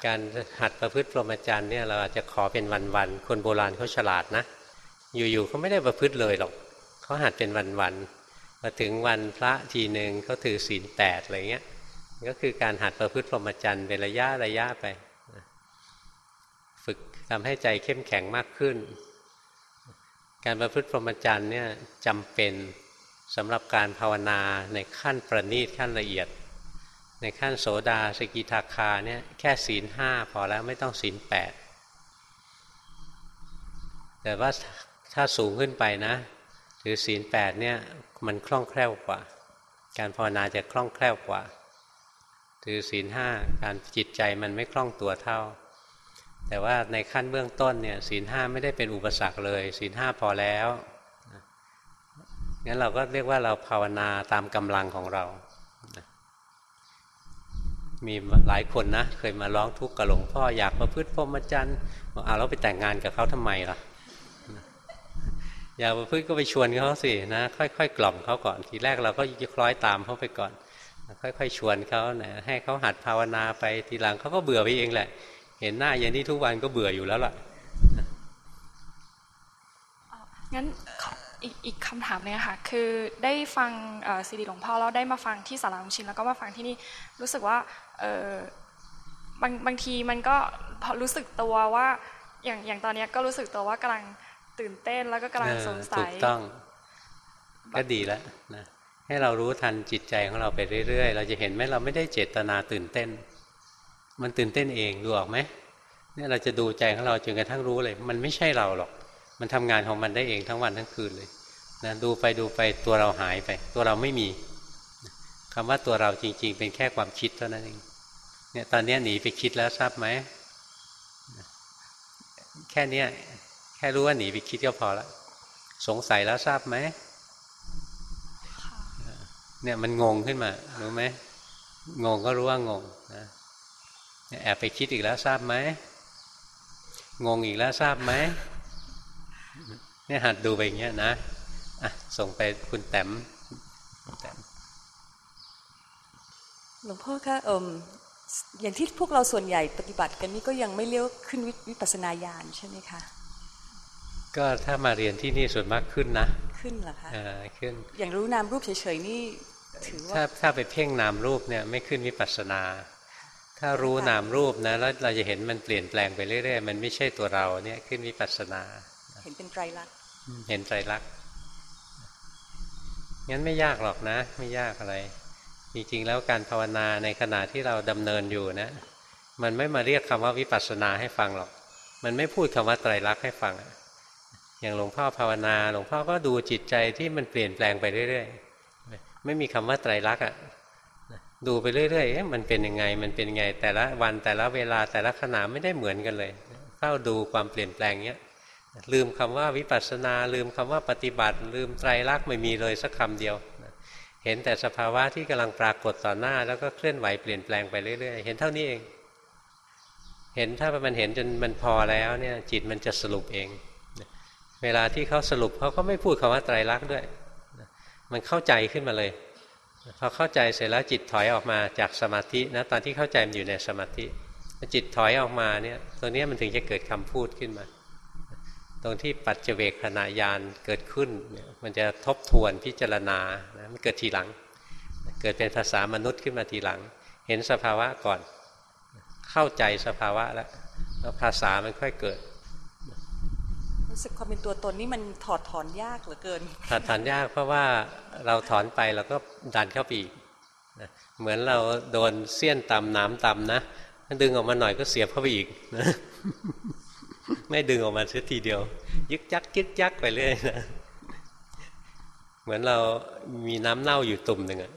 การหัดประพฤติพรหมจรรย์เนี่ยเราอาจจะขอเป็นวันๆคนโบราณเขาฉลาดนะ อยู่ๆเขาไม่ได้ประพฤติเลยหรอกเขาหัดเป็นวันๆ อถึงวันพระทีหนึ่งเขาถือศีลแปดอะไรเงี้ยก็คือการหัดประพฤติพรหมจรรย์เป็นระยะระยะไป ฝึกทำให้ใจเข้มแข็งมากขึ้น การประพฤติพรหมจรรย์เนี่ยจำเป็นสำหรับการภาวนาในขั้นประณีตขั้นละเอียด ในขั้นโสดาสกิทาคาเนี่ยแค่ศีลห้าพอแล้วไม่ต้องศีลแปดแต่ว่าถ้าสูงขึ้นไปนะ ถือศีลแปดเนี่ย มันคล่องแคล่วกว่า การภาวนาจะคล่องแคล่วกว่าถือศีลห้าการจิตใจมันไม่คล่องตัวเท่า แต่ว่าในขั้นเบื้องต้นเนี่ยศีลห้าไม่ได้เป็นอุปสรรคเลยศีลห้าพอแล้วงั้นเราก็เรียกว่าเราภาวนาตามกำลังของเรา มีหลายคนนะ เคยมาร้องทุกข์กับหลวงพ่ออยากมาพืชพรมจรรย์บอกอาเราไปแต่งงานกับเขาทำไมล่ะ อย่ากมาพืชก็ไปชวนเขาสินะ ค่อยๆ กล่อมเขาก่อน ทีแรกเราก็คล้อยตามเขาไปก่อน ค่อยๆ ชวนเขานะให้เขาหัดภาวนาไปทีหลังเขาก็เบื่อไปเองแหละ เห็นหน้าอย่างนี้ทุกวันก็เบื่ออยู่แล้วล่ะงั้นอีกอีกคำถามเนี่ยค่ะคือได้ฟังซีดีหลวงพ่อแล้วได้มาฟังที่สาราลุงชินแล้วก็มาฟังที่นี่รู้สึกว่าเออบางบางทีมันก็พอรู้สึกตัวว่าอย่างอย่างตอนนี้ก็รู้สึกตัวว่ากำลัง ตื่นเต้นแล้วก็กำลังสงสัถูยกต้อง ก็ดีแล้วนะให้เรารู้ทันจิตใจของเราไปเรื่อยๆ เราจะเห็นไหมเราไม่ได้เจตนาตื่นเต้น มันตื่นเต้นเองดูออกไหมเนี่ยเราจะดูใจของเราจนกระทั่งรู้เลย มันไม่ใช่เราหรอก มันทำงานของมันได้เองทั้งวันทั้งคืนเลยนะดูไปดูไปตัวเราหายไป ตัวเราไม่มีคำว่าตัวเราจริง ๆ เป็นแค่ความคิดเท่านั้นเองเนี่ยตอนนี้หนีไปคิดแล้วทราบไหมแค่เนี้ยแค่รู้ว่าหนีไปคิดก็พอละสงสัยแล้วทราบไหมเนี่ยมันงงขึ้นมารู้ไหมงงก็รู้ว่างงนะแอบไปคิดอีกแล้วทราบไหมงงอีกแล้วทราบไหมเนี่ยหัดดูไปอย่างเงี้ยนะอะส่งไปคุณแต้มหลวงพ่อคะเอ่มอย่างที่พวกเราส่วนใหญ่ปฏิบัติกันนี่ก็ยังไม่เลี้ยวขึ้นวิวปัสนาญาณใช่ไหมคะ ก็ถ้ามาเรียนที่นี่ส่วนมากขึ้นนะ ขึ้นเหรอคะเออขึ้น อย่างรู้นามรูปเฉยๆนี่ถือว่าถ้าถ้าไปเพ่งนามรูปเนี่ยไม่ขึ้นวิปัสสนา ถ้ารู้นามรูปนะแล้วเราจะเห็นมันเปลี่ยนแปลงไปเรื่อยๆ มันไม่ใช่ตัวเราเนี่ยขึ้นวิปัสสนา เห็นเป็นไตรลักษณ์เห็นไตรลักษณ์งั้นไม่ยากหรอกนะ ไม่ยากอะไรจริงๆแล้วการภาวนาในขณะที่เราดำเนินอยู่นะ มันไม่มาเรียกคำว่าวิปัสสนาให้ฟังหรอก มันไม่พูดคำว่าไตรลักษณ์ให้ฟัง อย่างหลวงพ่อภาวนา หลวงพ่อก็ดูจิตใจที่มันเปลี่ยนแปลงไปเรื่อยๆ ไม่มีคำว่าไตรลักษณ์อะดูไปเรื่อยๆมันเป็นยังไง มันเป็นยังไง แต่ละวันแต่ละเวลาแต่ละขณะไม่ได้เหมือนกันเลยเฝ้าดูความเปลี่ยนแปลงเนี้ยลืมคำว่าวิปัสสนา ลืมคำว่าปฏิบัติ ลืมไตรลักษณ์ไม่มีเลยสักคำเดียว เห็นแต่สภาวะที่กำลังปรากฏต่อหน้า แล้วก็เคลื่อนไหวเปลี่ยนแปลงไปเรื่อยๆ เห็นเท่านี้เอง เห็นถ้ามันเห็นจนมันพอแล้วเนี่ยจิตมันจะสรุปเอง เวลาที่เขาสรุปเขาก็ไม่พูดคำว่าไตรลักษณ์ด้วย มันเข้าใจขึ้นมาเลยพอเข้าใจเสร็จแล้วจิตถอยออกมาจากสมาธินะตอนที่เข้าใจมันอยู่ในสมาธิจิตถอยออกมาเนี่ยตัวนี้มันถึงจะเกิดคำพูดขึ้นมา ตรงที่ปัจเจเวกขณะยานเกิดขึ้นมันจะทบทวนพิจารณานะมันเกิดทีหลัง เกิดเป็นภาษามนุษย์ขึ้นมาทีหลัง เห็นสภาวะก่อน เข้าใจสภาวะแล้วแล้วภาษามันค่อยเกิด รู้สึกความเป็นตัวตนนี่มันถอดถอนยากเหลือเกิน ถอดถอนยากเพราะว่าเราถอนไปเราก็ดันเข้าไปอีกเหมือนเราโดนเสี้ยนตำน้ำตำนะดึงออกมาหน่อยก็เสียบเข้าไปอีกนะไม่ดึงออกมาเสียทีเดียว ยึกยักยึกยักไปเรื่อยนะเหมือนเรามีน้ำเน่าอยู่ตุ่มหนึ่งอะ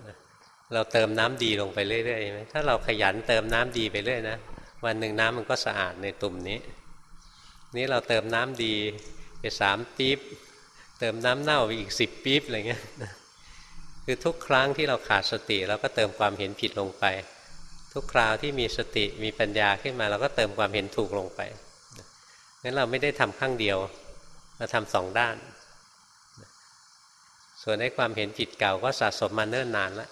เราเติมน้ำดีลงไปเรื่อยๆถ้าเราขยันเติมน้ำดีไปเรื่อยนะวันหนึ่งน้ำมันก็สะอาดในตุ่มนี้ นี้เราเติมน้ำดีไปสามปี๊บเติมน้ำเน่าไปอีกสิบปี๊บอะไรเงี้ยคือทุกครั้งที่เราขาดสติเราก็เติมความเห็นผิดลงไป ทุกคราวที่มีสติมีปัญญาขึ้นมา เราก็เติมความเห็นถูกลงไปงั้นเราไม่ได้ทำข้างเดียวเราทำสองด้าน ส่วนในความเห็นผิดเก่าก็สะสมมาเนิ่นนานแล้ว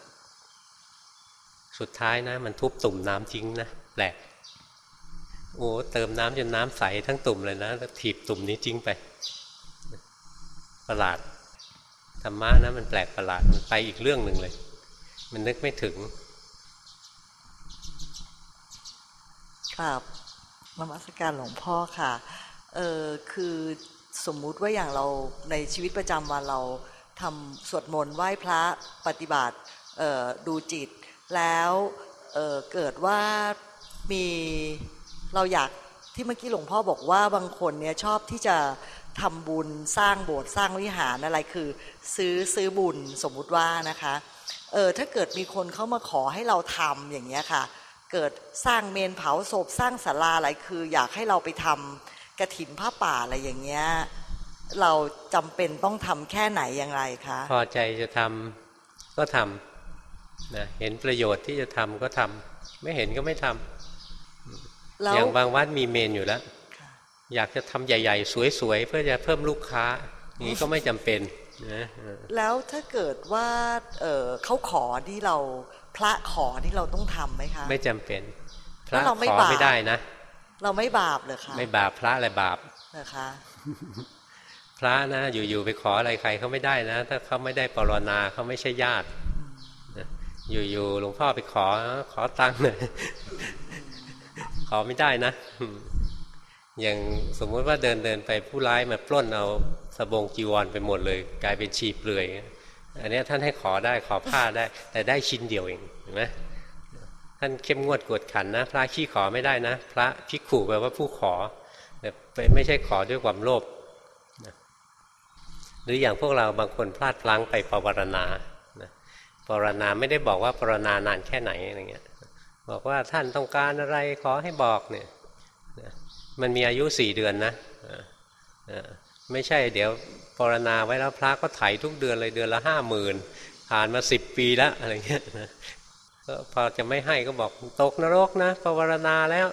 สุดท้ายนะ มันทุบตุ่มน้ำทิ้งนะแปลก โอ้เติมน้ำจนน้ำใสทั้งตุ่มเลยนะแล้วถีบตุ่มนี้ทิ้งไป ประหลาดธรรมะนะมันแปลกประหลาดมันไปอีกเรื่องหนึ่งเลย มันนึกไม่ถึงครับนมัสการหลวงพ่อค่ะเออคือสมมุติว่าอย่างเราในชีวิตประจำวันเราทำสวดมนต์ไหว้พระปฏิบัติดูจิต แล้วเเกิดว่ามี เราอยากที่เมื่อกี้หลวงพ่อบอกว่าบางคนเนี่ยชอบที่จะทำบุญสร้างโบสถ์สร้างวิหารอะไรคือ ซื้อซื้อบุญสมมุติว่านะคะเออถ้าเกิดมีคนเข้ามาขอให้เราทำอย่างเงี้ยค่ะ เกิดสร้างเมนเผาศพสร้างศาลาอะไรคือ อยากให้เราไปทำกระถินผ้าป่าอะไรอย่างเงี้ยเราจำเป็นต้องทำแค่ไหนอย่างไรคะพอใจจะทำก็ทำนะเห็นประโยชน์ที่จะทำก็ทำไม่เห็นก็ไม่ทำ อย่างบางวัดมีเมนอยู่แล้ว อยากจะทำใหญ่ ๆ สวยๆ เพื่อจะเพิ่มลูกค้าอย่างนี้ก็ไม่จำเป็นนะแล้วถ้าเกิดว่าเเขาขอที่เราพระขอที่เราต้องทํำไหมคะ ไม่จำเป็น พระขอไม่ได้นะ เราไม่บาปเลยค่ะไม่บาปพระอะไรบาปเหรอคะพระนะอยู่ๆไปขออะไรใครเขาไม่ได้นะ ถ้าเขาไม่ได้ปรนนาเขาไม่ใช่ญาติอยู่ๆหลวงพ่อไปขอขอตังค์หน่อย ขอไม่ได้นะ อย่างสมมติว่าเดินเดินไปผู้ร้ายมาปล้นเอาสบงจีวรไปหมดเลย กลายเป็นชีเปลือยอันนี้ท่านให้ขอได้ขอผ้าได้ แต่ได้ชิ้นเดียวเองเห็นไหมท่านเข้มงวดกวดขันนะ พระขี้ขอไม่ได้นะ พระพิกขู่แปลว่าผู้ขอแต่ไม่ใช่ขอด้วยความโลภหรืออย่างพวกเราบางคนพลาดพลั้งไปปรารณาปรารณาไม่ได้บอกว่าปรารณานานแค่ไหนอะไรเงี้ย บอกว่าท่านต้องการอะไรขอให้บอกเนี่ยมันมีอายุสี่เดือนนะไม่ใช่เดี๋ยวปรณาไว้แล้วพระก็ไถทุกเดือนเลยเดือนละห้าหมื่นผ่านมาสิบปีแล้วอะไรเงี้ยก็พอจะไม่ให้ก็บอกตกนรกนะปรณาแล้ว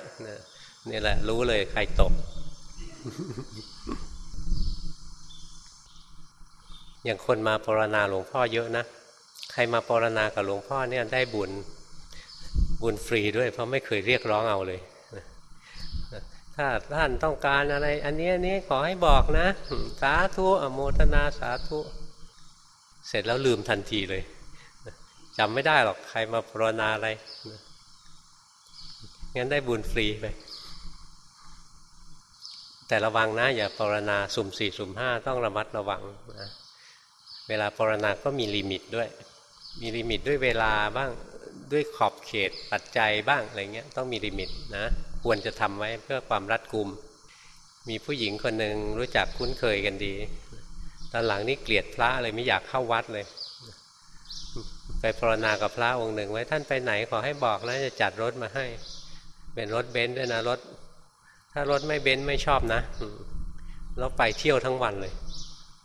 นี่แหละ รู้เลยใครตก อย่างคนมาปรณาหลวงพ่อเยอะนะ ใครมาปรณากับหลวงพ่อเนี่ยได้บุญ บุญฟรีด้วย เพราะไม่เคยเรียกร้องเอาเลยถ้าท่านต้องการอะไร อันนี้อันนี้ขอให้บอกนะ สาธุอโมทนาสาธุ เสร็จแล้วลืมทันทีเลยจำไม่ได้หรอกใครมาปรนาอะไรงั้นได้บุญฟรีไปแต่ระวังนะ อย่าปวารณาสุ่มสี่สุ่มห้าต้องระมัดระวังนะเวลาปวารณาก็มี limit ด้วย มี limit ด้วยเวลาบ้าง ด้วยขอบเขตปัจจัยบ้างอะไรเงี้ยต้องมี limit นะควรจะทำไว้เพื่อความรัดกุม มีผู้หญิงคนหนึ่งรู้จักคุ้นเคยกันดีตอนหลังนี่เกลียดพระเลยไม่อยากเข้าวัดเลย ไปปวารณากับพระองค์หนึ่ง ไว้ท่านไปไหนขอให้บอกนะจะจัดรถมาให้ เป็นรถเบนซ์ด้วยนะรถ ถ้ารถไม่เบนซ์ไม่ชอบนะแล้วไปเที่ยวทั้งวันเลย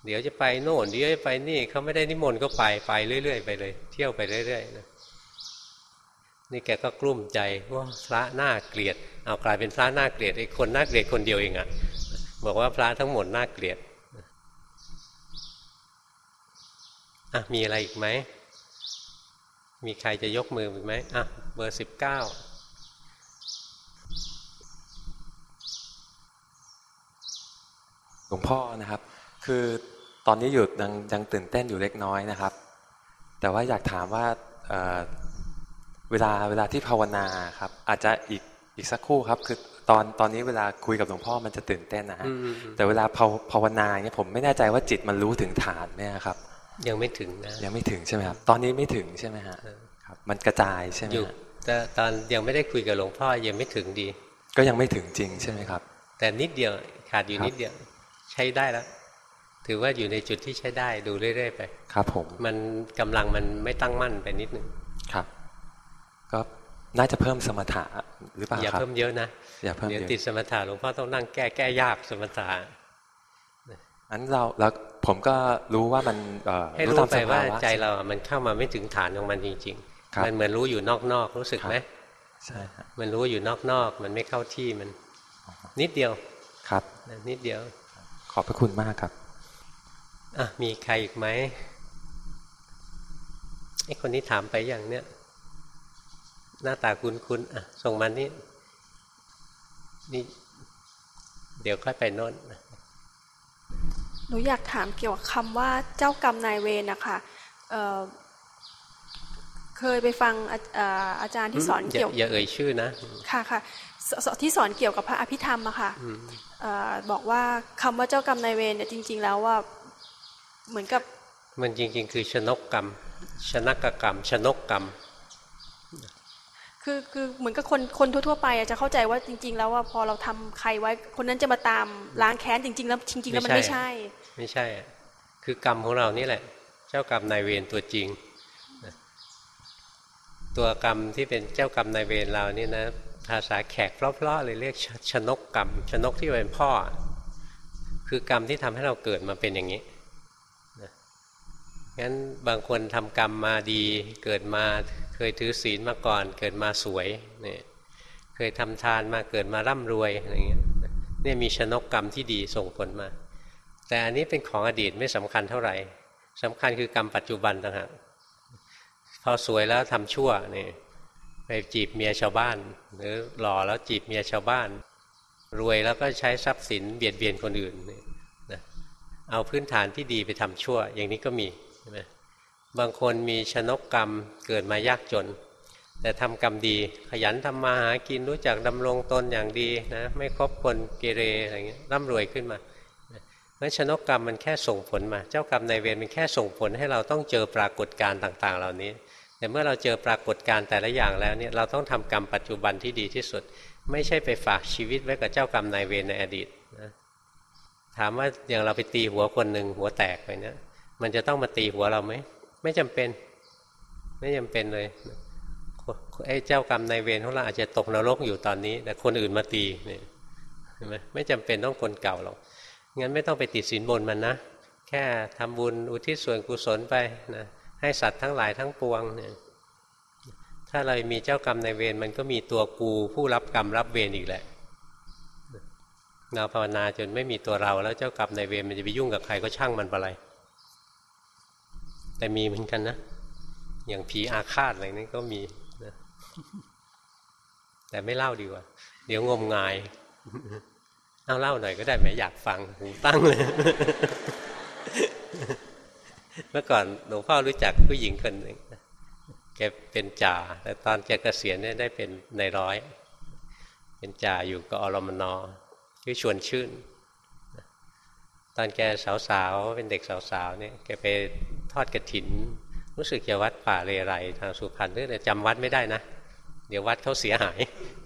เดี๋ยวจะไปโน่นเดี๋ยวจะไปนี่เขาไม่ได้นิมนต์ก็ไปไปเรื่อยๆไปเลย เที่ยวไปเรื่อยๆนะ นี่แกก็กลุ้มใจว่าพระน่าเกลียด เอากลายเป็นพระน่าเกลียดไอ้คนน่าเกลียดคนเดียวเองอะบอกว่าพระทั้งหมดน่าเกลียดอะมีอะไรอีกไหม มีใครจะยกมืออีกไหมอะเบอร์สิบเก้าหลวงพ่อนะครับ คือตอนนี้อยู่ยังยังตื่นเต้นอยู่เล็กน้อยนะครับ แต่ว่าอยากถามว่า เวลาเวลาที่ภาวนาครับ อาจจะอีกอีกสักครู่ครับ คือตอนตอนนี้เวลาคุยกับหลวงพ่อมันจะตื่นเต้นนะฮะแต่เวลาภาวนาเนี่ยผมไม่แน่ใจว่าจิตมันรู้ถึงฐานไหมครับ ยังไม่ถึงนะยังไม่ถึงใช่ไหมครับ ตอนนี้ไม่ถึงใช่ไหมฮะครับ มันกระจายใช่ไหมอยู่แต่ตอนยังไม่ได้คุยกับหลวงพ่อยังไม่ถึงดี ก็ยังไม่ถึงจริงใช่ไหมครับ แต่นิดเดียวขาดอยู่นิดเดียวใช้ได้แล้วถือว่าอยู่ในจุดที่ใช้ได้ดูเรื่อยๆไป ครับ ผมมันกำลังมันไม่ตั้งมั่นไปนิดนึงครับ ก็น่าจะเพิ่มสมถะหรือเปล่าอย่าเพิ่มเยอะนะอย่าเพิ่มเยอะติดสมถะหลวงพ่อต้องนั่งแก้แก้ยากสมถะอันเราแล้วผมก็รู้ว่ามันให้รู้ไปว่าใจเรา มันเข้ามาไม่ถึงฐานของมันจริงๆมันเหมือนรู้อยู่นอกๆรู้สึกไหมใช่มันรู้อยู่นอกๆมันไม่เข้าที่มัน นิดเดียวครับนิดเดียว ขอบพระคุณมากครับอะมีใครอีกไหมไอ้คนนี้ถามไปอย่างเนี้ย หน้าตาคุ้นๆุอะส่งมานี่นี่ เดี๋ยวค่อยไปโน้นหนูอยากถามเกี่ยวกับคำว่าเจ้ากรรมนายเวรนะคะเเคยไปฟังอาจารย์ที่สอนเกี่ยวอย่าเอ่ยชื่อนะ ค่ะค่ะที่สอนเกี่ยวกับพระอภิธรรมอะค่ะบอกว่าคำว่าเจ้ากรรมนายเวรเนี่ยจริง ๆ แล้วว่าเหมือนกับ มันจริง ๆ คือชนกกรรม ชนกกรรม ชนกกรรม คือคือเหมือนกับคนคนทั่วๆไปอาจจะเข้าใจว่าจริง ๆ แล้วว่าพอเราทำใครไว้ คนนั้นจะมาตามล้างแค้นจริง ๆ แล้วจริงๆแล้วมันไม่ใช่ ไม่ใช่ คือกรรมของเรานี่แหละ เจ้ากรรมนายเวรตัวจริง ตัวกรรมที่เป็นเจ้ากรรมนายเวรเรานี่นะภาษาแขกเพลาะๆเลยเรียกชนกกรรม ชนกที่เป็นพ่อ คือกรรมที่ทำให้เราเกิดมาเป็นอย่างนี้ งั้นบางคนทำกรรมมาดีเกิดมาเคยถือศีลมาก่อน เกิดมาสวยเนี่ยเคยทำทานมาเกิดมาร่ำรวยอะไรเงี้ยเนี่ยมีชนกกรรมที่ดีส่งผลมา แต่อันนี้เป็นของอดีตไม่สำคัญเท่าไหร่สำคัญคือกรรมปัจจุบันต่างหากพอสวยแล้วทำชั่วเนี่ยไปจีบเมียชาวบ้าน หรือหล่อแล้วจีบเมียชาวบ้าน รวยแล้วก็ใช้ทรัพย์สินเบียดเบียนคนอื่นนะเอาพื้นฐานที่ดีไปทำชั่ว อย่างนี้ก็มี ไหมบางคนมีชนกกรรมเกิดมายากจน แต่ทำกรรมดี ขยันทำมาหากินรู้จักดำรงตนอย่างดีนะไม่คบคนเกเรอะไรเงี้ยร่ำรวยขึ้นมาเพราะชนกกรรมมันแค่ส่งผลมา เจ้ากรรมในเวรมันแค่ส่งผลให้เราต้องเจอปรากฏการณ์ต่าง ๆ เหล่านี้ แต่เมื่อเราเจอปรากฏการณ์แต่ละอย่างแล้วเนี่ยเราต้องทำกรรมปัจจุบันที่ดีที่สุด ไม่ใช่ไปฝากชีวิตไว้กับเจ้ากรรมนายเวรในอดีตนะถามว่าอย่างเราไปตีหัวคนหนึ่งหัวแตกไปเนี่ย มันจะต้องมาตีหัวเราไหมไม่จำเป็น ไม่จำเป็นเลยไอ้เจ้ากรรมนายเวรของเราอาจจะตกนรกอยู่ตอนนี้ แต่คนอื่นมาตีเนี่ยเห็นไหมไม่จำเป็นต้องคนเก่าหรอกงั้นไม่ต้องไปติดสินบนมันนะแค่ทำบุญอุทิศส่วนกุศลไปนะให้สัตว์ทั้งหลายทั้งปวงเนี่ยถ้าเรามีเจ้ากรรมนายเวรมันก็มีตัวกูผู้รับกรรมรับเวรอีกแหละเราภาวนาจนไม่มีตัวเราแล้วเจ้ากรรมนายเวรมันจะไปยุ่งกับใครก็ช่างมันไปเลย แต่มีเหมือนกันนะ อย่างผีอาฆาตอะไรนี่ก็มีนะแต่ไม่เล่าดีกว่า เดี๋ยวงมงายเอาเล่าหน่อยก็ได้ไหมอยากฟังหูตั้งเลย เมื่อก่อนหลวงพ่อรู้จักผู้หญิงคนหนึ่งแกเป็นจ่าแต่ตอนแกเกษียณเนี่ยได้เป็นในร้อย เป็นจ่าอยู่กับอรมนอชื่อชวนชื่น ตอนแกสาวๆเป็นเด็กสาวๆเนี่ยแกไป อดกระถิน รู้สึกจะวัดป่าเรไรทางสุพรรณแต่ยจำวัดไม่ได้นะ เดี๋ยววัดเขาเสียหาย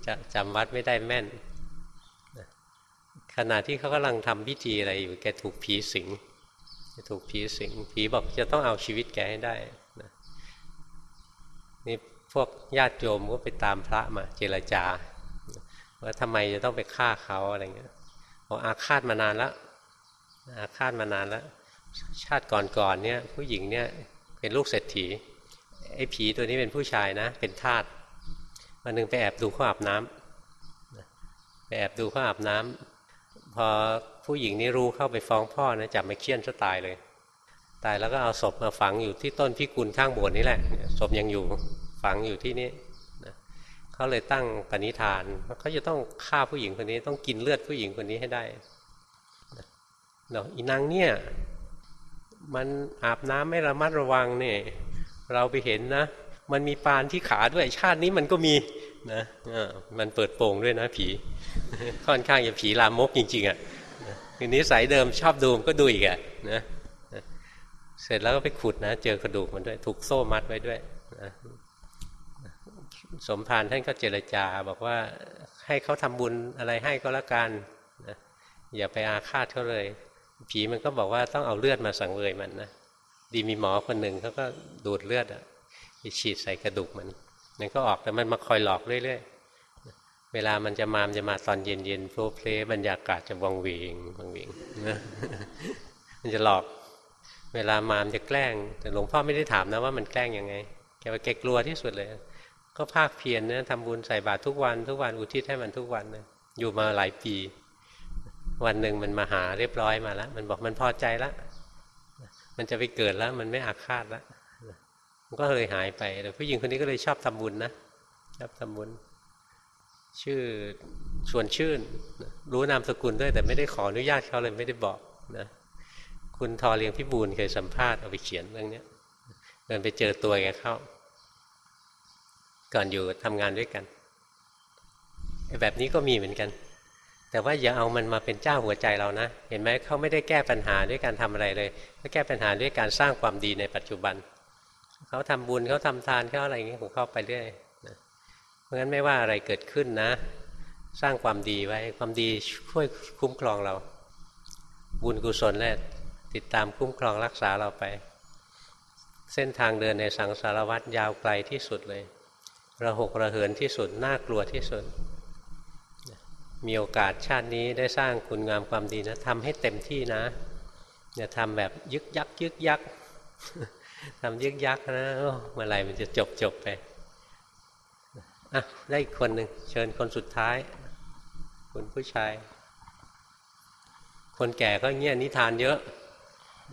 จะจำวัดไม่ได้แม่น ขณะที่เขากำลังทำพิธีอะไรอยู่แกถูกผีสิงถูกผีสิงผีบอกจะต้องเอาชีวิตแกให้ได้นี่พวกญาติโยมก็ไปตามพระมาเจรจา ว่าทำไมจะต้องไปฆ่าเขาอะไรเงี้ยบอกอาฆาตมานานแล้วอาฆาตมานานแล้ว ชาติก่อนๆเนี่ยผู้หญิงเนี่ยเป็นลูกเศรษฐีไอ้ผีตัวนี้เป็นผู้ชายนะ เป็นทาสวันหนึ่งไปแอบดูเขาอาบน้ำไปแอบดูเขาอาบน้ำพอผู้หญิงนี่รู้เข้าไปฟ้องพ่อนะจับมาเคี่ยนซะตายเลย ตายแล้วก็เอาศพมาฝังอยู่ที่ต้นพิกุลข้างโบสถ์นี่แหละศพยังอยู่ฝังอยู่ที่นี่เขาเลยตั้งปณิธานว่าเขาจะต้องฆ่าผู้หญิงคนนี้ต้องกินเลือดผู้หญิงคนนี้ให้ได้เนาะอีนางเนี่ย มันอาบน้ำไม่ระมัดระวังเนี่ยเราไปเห็นนะ มันมีปานที่ขาด้วยชาตินี้มันก็มีนะมันเปิดโปงด้วยนะผี ค่อนข้างจะผีลามกจริง ๆอะ่ะคือนิสัยเดิมชอบดูก็ดูอีกอะ่ะนะเสร็จแล้วก็ไปขุดนะ เจอกระดูกมันด้วย ถูกโซ่มัดไว้ด้วยนะสมภารท่านก็เจรจาบอกว่าให้เขาทำบุญอะไรให้ก็แล้วกันนะอย่าไปอาฆาตเขาเลย ผีมันก็บอกว่าต้องเอาเลือดมาสังเวยมันนะดีมีหมอคนหนึ่งเขาก็ดูดเลือดอะไปฉีดใส่กระดูกมันมันก็ออกแต่มันมาคอยหลอกเรื่อยๆเวลามันจะมามันจะมาตอนเย็นๆโฟล์เพลบรรยากาศจะวังเวงวังเวงนะมันจะหลอก เวลามามันจะแกล้ง แต่หลวงพ่อไม่ได้ถามนะว่ามันแกล้งยังไงแกว่าแกกลัวที่สุดเลย ก็ภาคเพียรนะทำบุญใส่บาตรทุกวัน ทุกวันอุทิศให้มันทุกวันนะอยู่มาหลายปี วันหนึ่งมันมาหาเรียบร้อยมาแล้วมันบอกมันพอใจแล้วมันจะไปเกิดแล้ว มันไม่อาฆาตแล้วมันก็เลยหายไปแต่ผู้หญิงคนนี้ก็เลยชอบทำบุญนะชอบทำบุญ ชื่อชวนชื่น รู้นามสกุลด้วยแต่ไม่ได้ขออนุญาตเขาเลยไม่ได้บอกนะคุณทอเลียงพิบูลเคยสัมภาษณ์เอาไปเขียนเรื่องนี้เดินไปเจอตัวแกเข้า ก่อนอยู่ทำงานด้วยกันแบบนี้ก็มีเหมือนกัน แต่ว่าอย่าเอามันมาเป็นเจ้าหัวใจเรานะ เห็นไหมเขาไม่ได้แก้ปัญหาด้วยการทำอะไรเลยเขาแก้ปัญหาด้วยการสร้างความดีในปัจจุบัน เขาทำบุญเขาทำทานเขาอะไรอย่างนี้ของเขาไปเรื่อยนะเพราะงั้นไม่ว่าอะไรเกิดขึ้นนะ สร้างความดีไว้ความดีช่วยคุ้มครองเรา บุญกุศลแหละติดตามคุ้มครองรักษาเราไป เส้นทางเดินในสังสารวัฏยาวไกลที่สุดเลย ระหกระเหินที่สุดน่ากลัวที่สุด มีโอกาสชาตินี้ได้สร้างคุณงามความดีนะทำให้เต็มที่นะอย่าทำแบบยึกยักยึกยักทำยึกยักนะเมื่อไหร่มันจะจบจบไปอะได้อีกคนหนึ่งเชิญคนสุดท้ายคุณผู้ชาย คนแก่ก็เงี้ยนิทานเยอะ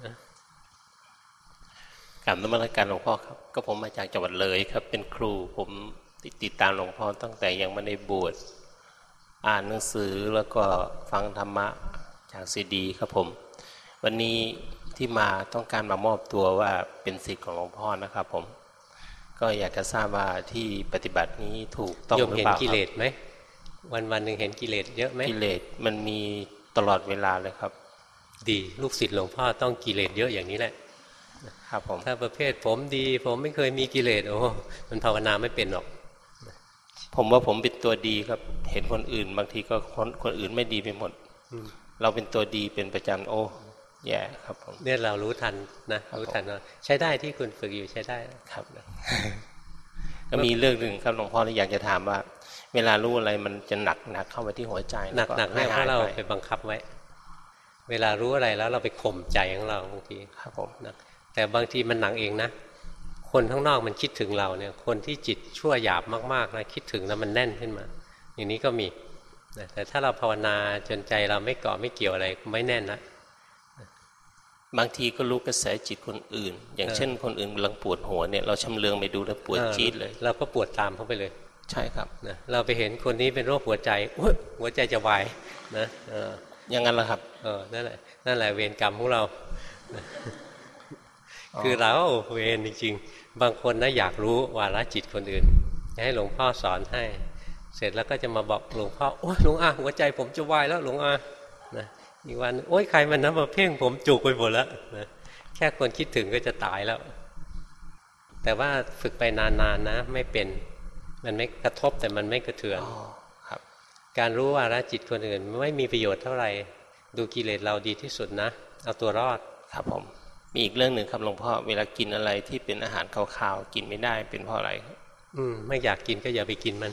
นะกลับนมัสการหลวงพ่อครับ ก็ผมมาจากจังหวัดเลยครับ เป็นครูผมติดตามหลวงพ่อตั้งแต่ยังไม่ได้บวช อ่านหนังสือแล้วก็ฟังธรรมะจากซีดีครับผม วันนี้ที่มาต้องการมามอบตัวว่าเป็นสิทธิ์ของหลวงพ่อนะครับผม ก็อยากจะทราบว่าที่ปฏิบัตินี้ถูกต้องหรือเปล่าครับเห็นกิเลสไหมวันวันหนึ่งเห็นกิเลสเยอะไหมกิเลสมันมีตลอดเวลาเลยครับ ดีลูกศิษย์หลวงพ่อต้องกิเลสเยอะอย่างนี้แหละครับผมถ้าประเภทผมดี ผมไม่เคยมีกิเลสโอ้มันภาวนาไม่เป็นหรอก ผมว่าผมเป็นตัวดีครับ เห็นคนอื่น บางทีก็คนคนอื่นไม่ดีไปหมดเราเป็นตัวดีเป็นประจำโอ้แย่ครับผมเนี่ยเรารู้ทันนะรู้ทันว่าใช้ได้ที่คุณฝึกอยู่ใช้ได้ครับก็มีเรื่องหนึ่งครับหลวงพ่อที่อยากจะถามว่า เวลารู้อะไรมันจะหนักหนักเข้าไปที่หัวใจหนักหนักเพราะเราไปบังคับไว้ เวลารู้อะไรแล้วเราไปข่มใจของเราบางทีครับผมนะแต่บางทีมันหนักเองนะ คนข้างนอกมันคิดถึงเราเนี่ย คนที่จิตชั่วหยาบมากๆนะคิดถึงแล้วมันแน่นขึ้นมา อย่างนี้ก็มีแต่ถ้าเราภาวนาจนใจเราไม่เกาะไม่เกี่ยวอะไรไม่แน่นนะบางทีก็รู้กระแสจิตคนอื่น อย่างเช่น คนอื่นกำลังปวดหัวเนี่ยเราชำเลืองไปดูแล้วปวดจี๊ดเลยเราก็ปวดตามเขาไปเลย ใช่ครับนะเราไปเห็นคนนี้เป็นโรคหัวใจหัวใจจะวายนะอย่างนั้นแหละครับเออนั่นแหละนั่นแหละเวรกรรมของเรา คือเราเวรจริงๆ บางคนนะอยากรู้วาระจิตคนอื่นให้หลวงพ่อสอนให้ เสร็จแล้วก็จะมาบอกหลวงพ่อโอ้ยหลวงอาหัวใจผมจะวายแล้วหลวงอานะอีกวันโอ้ยใครมันนะมาเพ่งผมจุกไปหมดแล้วนะแค่คนคิดถึงก็จะตายแล้ว แต่ว่าฝึกไปนานๆนนะ ไม่เป็นมันไม่กระทบแต่มันไม่กระเทือนครับ การรู้ว่าละจิตคนอื่นไม่มีประโยชน์เท่าไหร่ ดูกิเลสเราดีที่สุดนะ เอาตัวรอดครับผม มีอีกเรื่องหนึ่งครับหลวงพ่อเวลากินอะไรที่เป็นอาหารคาวๆกินไม่ได้เป็นเพราะอะไรครับอืม ไม่อยากกินก็อย่าไปกินมัน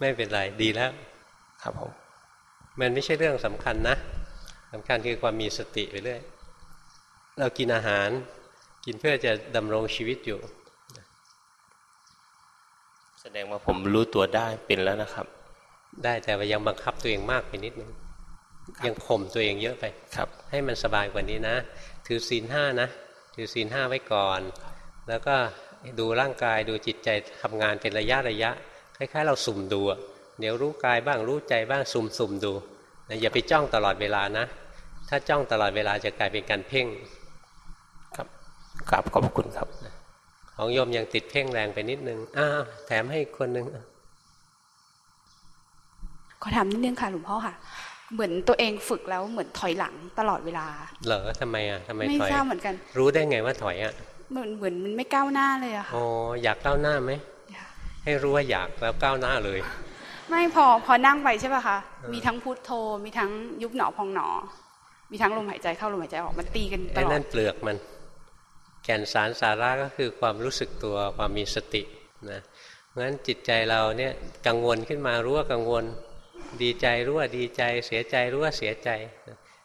ไม่เป็นไรดีแล้ว ครับผมมันไม่ใช่เรื่องสำคัญนะสำคัญคือความมีสติไปเรื่อยเรากินอาหาร กินเพื่อจะดำรงชีวิตอยู่ แสดงว่าผมรู้ตัวได้เป็นแล้วนะครับ ได้แต่ว่ายังบังคับตัวเองมากไปนิดนึง ยังข่มตัวเองเยอะไปครับ ให้มันสบายกว่านี้นะ ถือศีลห้านะ ถือศีลห้าไว้ก่อน แล้วก็ดูร่างกายดูจิตใจทำงานเป็นระยะระยะ คล้าย ๆ เราสุ่มดูเดี๋ยวรู้กายบ้างรู้ใจบ้างสุ่มสุ่มดูอย่าไปจ้องตลอดเวลานะ ถ้าจ้องตลอดเวลาจะกลายเป็นการเพ่ง ครับกราบขอบคุณครับ ของโยมยังติดเพ่งแรงไปนิดนึงอ้าวแถมให้คนหนึ่งขอถามนิดนึงค่ะหลวงพ่อค่ะ เหมือนตัวเองฝึกแล้วเหมือนถอยหลังตลอดเวลา เหรอทำไมอะทำไมไม่ถอยทราบเหมือนกัน รู้ได้ไงว่าถอยอะ เหมือนเหมือนมันไม่ก้าวหน้าเลยอะค่ะ อ๋อ อยากก้าวหน้าไหม ให้รู้ว่าอยากแล้วก้าวหน้าเลย ไม่พอพอนั่งไปใช่ป่ะคะ มีทั้งพุทโธ มีทั้งยุบหนอพองหนอ มีทั้งลมหายใจเข้าลมหายใจออกมันตีกันตไอ้ลอดนั่นเปลือกมัน แก่นสารสาระก็คือความรู้สึกตัวความมีสตินะ เพราะฉะนั้นจิตใจเราเนี่ยกังวลขึ้นมารู้ว่ากังวล ดีใจรู้ว่าดีใจ เสียใจรู้ว่าเสียใจ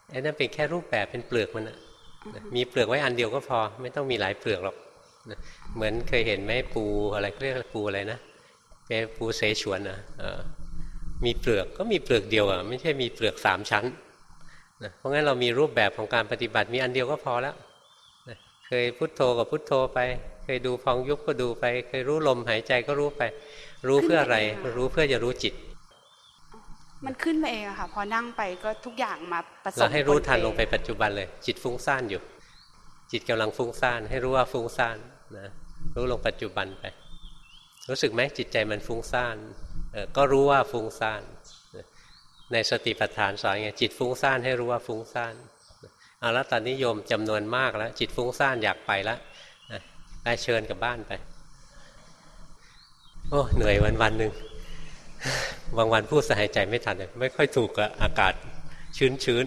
ไอ้นั่นเป็นแค่รูปแบบเป็นเปลือกมันนะมีเปลือกไว้อันเดียวก็พอ ไม่ต้องมีหลายเปลือกหรอกเหมือนเคยเห็นไหมปูอะไรเรียกปูอะไรนะเป็นปูเสฉวนนะมีเปลือกก็มีเปลือกเดียวอะไม่ใช่มีเปลือกสามชั้นนะเพราะงั้นเรามีรูปแบบของการปฏิบัติมีอันเดียวก็พอแล้วนะเคยพุทโธกับพุทโธไป เคยดูพองยุบก็ดูไป เคยรู้ลมหายใจก็รู้ไป รู้เพื่ออะไร รู้เพื่อจะรู้จิต มันขึ้นมาเองอะค่ะ พอนั่งไปก็ทุกอย่างมาผสมเราให้รู้ทันปลงไปปัจจุบันเลย จิตฟุ้งซ่านอยู่ จิตกำลังฟุ้งซ่าน ให้รู้ว่าฟุ้งซ่านนะรู้ลงปัจจุบันไป รู้สึกไหมจิตใจมันฟุ้งซ่านเออก็รู้ว่าฟุ้งซ่าน ในสติปัฏฐานสอนไงจิตฟุ้งซ่านให้รู้ว่าฟุ้งซ่านเอาแล้วตอนนี้โยมจำนวนมากแล้ว จิตฟุ้งซ่านอยากไปแล้วนะไปเชิญกลับบ้านไป โอ้เหนื่อยวันวันหนึ่ง บางวันพูดสหายใจไม่ทันเลยไม่ค่อยถูกกับอากาศชื้นชื้น